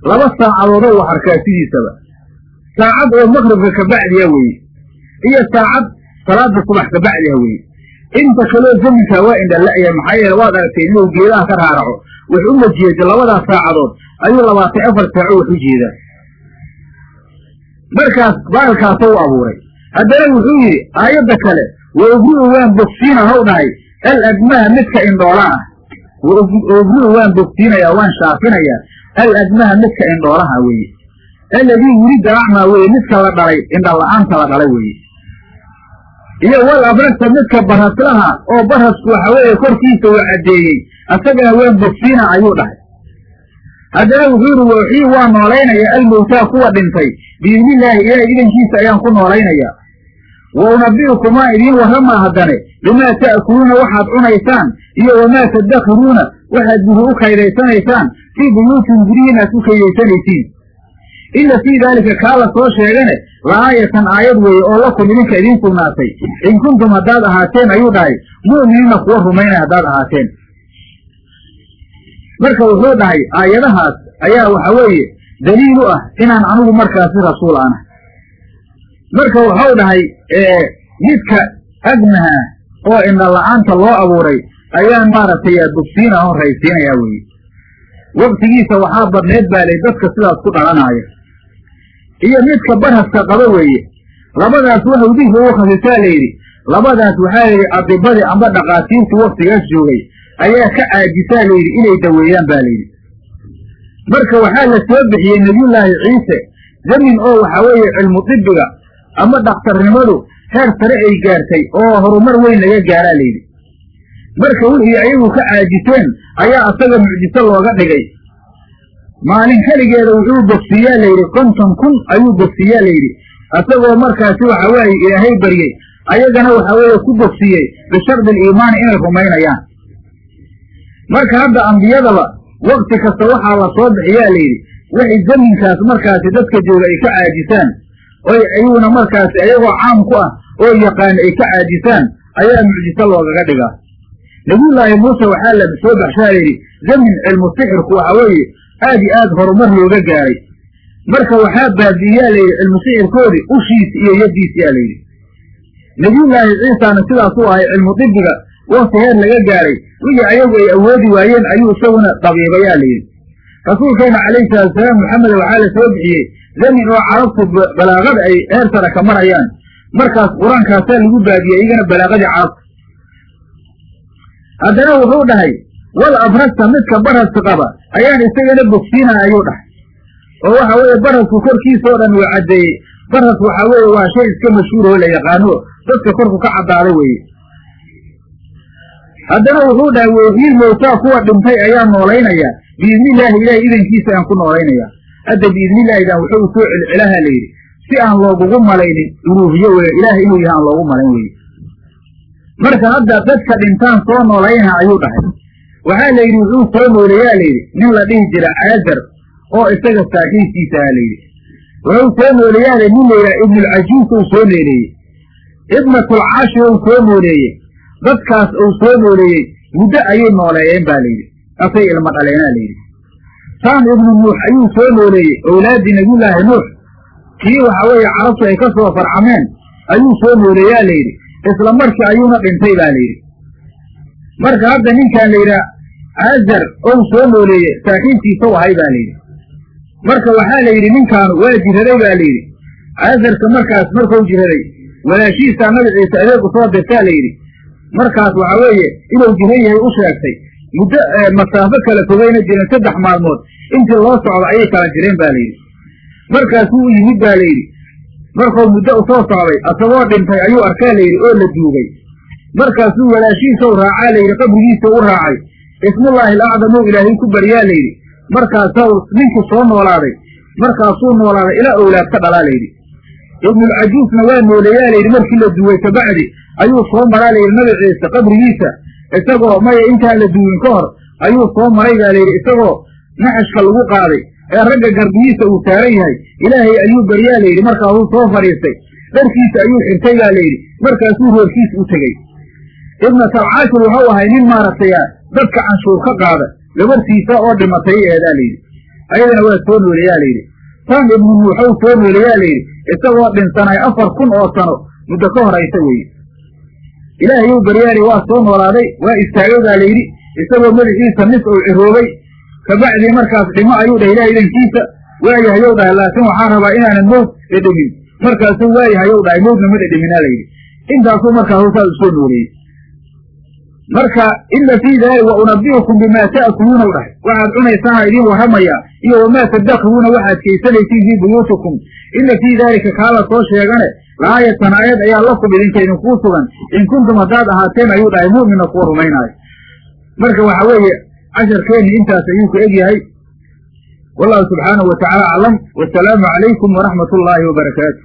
laba saacadoodoo wax arkaa sidiisaba. Saacad oo maqribka kabacdiya weeye. Iyo saacad salaada subax kabacdiha weeye. Inta kaloo zaminkaa waa indhala'ya maxaa yeele waad aragtay inuu geedaha ka raaraco. Wax uma jeedo labadaas saacadood ayuu labaatan afar saaco wax u jeedaa. Markaas baalkaasoo u abuuray. Haddana wuxuu yidhi aayadda kale wa obri'u waan bogsiina haw dhahay al admaha midka indhoola ah wa obri'u waan bogsiinayaa waan shaafinayaa al admaha midka indhoolaha weeye. Alladii wulida acmaa weeye midka la dhalay indhala-aanta la dhalay weeye. Iyo wal abragta midka baraslaha oo barasku waxa weeye korkiisa uu caddeeyey asagana waan bogsiina ayuu dhahay. Haddana wuxuu yidhi wauxii waa noolaynayaa almowtaa kuwa dhintay. Biidnillaahi ilaahay idankiisa ayaan ku noolaynayaa wa unabi'ukum idiin warramaa haddane bimaa ta'kuluuna waxaad cunaysaan iyo wamaa tadakhiruuna waxaad guri u kaydaysanaysaan fii buyuutin guryihiin aad ku kaydaysanaysiin. Ila fii daalika kaa la soo sheegane la'aayatan aayad weeye oo lakum idinka idiin sugnaatay in kuntum haddaad ahaateen ayuu dhahay mu'miniina kuwa rumaynaya haddaad ahaateen. Marka wuxuu dhahay aayadahaas ayaa waxa weeye daliil u ah inaan anigu markaasi rasuul ana marka wuxuu dhahay midka agnaha oo indha la'aanta loo abuuray ayaan maaragtay bogsiina on raysiinayaa weeye waktigiisa waxaa badneed baa lay dadka sidaas ku dhalanaaya iyo midka barhaska qaba weeye. Labadaas waxau dihba u khasisaa layidhi labadaas waxaa layidhi adibadii amba dhaqaatiirtii waktigaas joogay. Ayaa ka caajisaa layidhi inay daweeyaan ba layidhi marka waxaa la soo bixiyey nebiyullaahi ciise zamin oo waxaa weeye cilmu dibiga ama dhakhtarnimadu heer sare ay gaartay oo horumar weyn laga gaaraa layidhi marka wixii ayagu ka caajiseen ayaa asaga mucjiso looga dhigay. Maalin keligeeda wuxuu bogsiiyaa layidhi konton kun ayuu bogsiiyaa layidhi asagoo markaasi waxa weeye ilaahay baryey ayagana waxa weeye ku bogsiyey bishardi aliimaani inay rumaynayaan. Marka hadda ambiyadaba wakti kasta waxaa la soo bixiyaa layidhi wixii zaminkaas markaasi dadka jooga ay ka caajisaan oy ayuuna markaasi ayagoo caam ku ah oo yaqaana ay ka caajisaan ayaa mucjiso loogaga dhigaa nabiyullaahi muuse waxaa la soo baxshaa layidhi zamin cilmu sixirku waxa weeye aad iyo aad horumar looga gaaray. Marka waxaa baabi'iyaa layidhi cilmu sixirkoodii ushiisi iyo yaddiisi yaa layidhi nebiyullaahi ciisaana sidaas u ahay cilmu dibiga wakti heer laga gaaray wixii ayagu ay awoodi waayeen ayuu isaguna dabiibayaa layidhi rasuulkeena calayhi salaatusalaam maxamed waxaa la soo bixiyey zamin oo carabtu balaaqada ay heer sare ka marayaan. Markaas qur'aankaasaa lagu baadiyey iyagana balaaqadii carabta haddana wuxuu dhahay wal abrasta midka baraska qaba ayaan isagana bogsiinaya ayuu dhahay. Oo waxa weeye barasku korkiisao dhan waa caddeeyey. Baras waxa weeye waa shay iska mashhuuroo la yaqaano. Dadka korku ka caddaada weeye. Haddana wuxuu dhahay weyhiil mowtaa kuwa dhintay ayaa noolaynayaa biidnillaahi ilaahay idankiisa aan ku noolaynayaa hadda biidnillaahidan wuxuu soo celcelaha layidhi si aan loogugu malaynin uruuhiyo weye ilaahay inuu yahay aan loogu malayn weye marka hadda dadka dhintaan soo noolayna ayuu dhahay. Waxaa layidhi wuxuu soo nooleeyaa layidhi nin la dhihi jira caadar oo isaga saaxiibkiisa aha layidhi wuxuu soo nooleeyaale nin la yidhaha ibnulcajiis uu soo nooleeyey. Ibnatulcaashi uu soo nooleeyey. Dadkaas uu soo nooleeyey. Muddo ayay nooleeyeen baa layidhi asay ilma dhaleenaa layidhi saam ibnu nuux ayuu soo nooleeyey. Owlaaddii nabiyullaahi nuux. Kii waxa weeye carabtu ay ka soo farcameen ayuu soo nooleeyaa layidhi isla markii ayuuna dhintay baa layidhi marka hadda ninkaan la yidhaha azar ou soo nooleeye saaxiibkiisa u ahay baa layidhi marka waxaa la yidhi ninkaanu waa jiraday baa layidhi azarka markaas markuu jiraday walaashiisaa magaciisa adeeg u soo dirtaa layidhi markaas waxa weeye inuu jiran yahay u sheegtay muddo masaafo kala fogayna jiren saddex maalmood intii loo socdo ayay kala jireen ba layidhi markaasuu u yimid ba layidhi markuu muddo u soo socday asagoo dhintay ayuu arkaa layidhi oo la duugay markaasuu walaashiisaw raacaa layidhi qabrigiisa u raacay. Ismullaahi alacdamou ilaahay ku baryaa layidhi. Markaasaw ninkii soo noolaaday. Markaasuu noolaaday ilaa owlaad ka dhalaa layidhi. Ibnulcajuusna waa nooleeyaa layidhi markii la duugay kabacdi ayuu soo maraa layidhi nabi ciise qabrigiisa. Isagoo maya intaan la duugin ka hor ayuu soo maray baa layidhi isagoo naxashka lagu qaaday ee ragga garbihiisa uu saaran yahay. Ilaahay ayuu baryaa layidhi markaasuu soo fadhiistay dharkiisa ayuu xirtay baa layidhi markaasuu roorkiisa u tegey. Ibna salcaashir wuxuu ahay nin maaragtay dadka canshuur ka qaada gabartiisa oo dhimatay eedaa layidhi. Ayadana waa soo nooleeyaa layidhi. Saam ibnu nuuxow soo nooleeyaa layidhi isagoo dhinsanay afar kun oo sano muddo ka horaysa weeye. Ilaahayuu baryaali waa soo noolaaday waa istaagay baa layidhi isagoo madaxiisa nis uu ciroobay kabacdii markaas dhimo ayuu dhahay ilaah idankiisa. Waayahayow dhahay laakiin waxaan rabaa inaanan mowd dhedhemin markaasuu waayahayow dhahay mowdna ma dhedheminaa layidhi intaasuu markaa hoosaa u soo nooleeyey marka ina fii daalik wa unabiukum bimaa ta'kuluuna dhahay. Waxaad cunaysaana idiin warramayaa iyo wamaa tadakhiruuna waxaad kaysanaysiin fii buyuutikum. Ina fii daalika kaala soo sheegane laayatan aayad ayaa lakum idinka idinkuu sugan. In kuntum haddaad ahaateen ayuu dhahay mu'mina kuwa rumaynaayo. Marka waxa weeye casharkeenni intaas ayuu ku eg yahay wallahu subxaanahu wa tacaala aclam wasalaamu calaykum waraxmat ullaahi wabarakaatu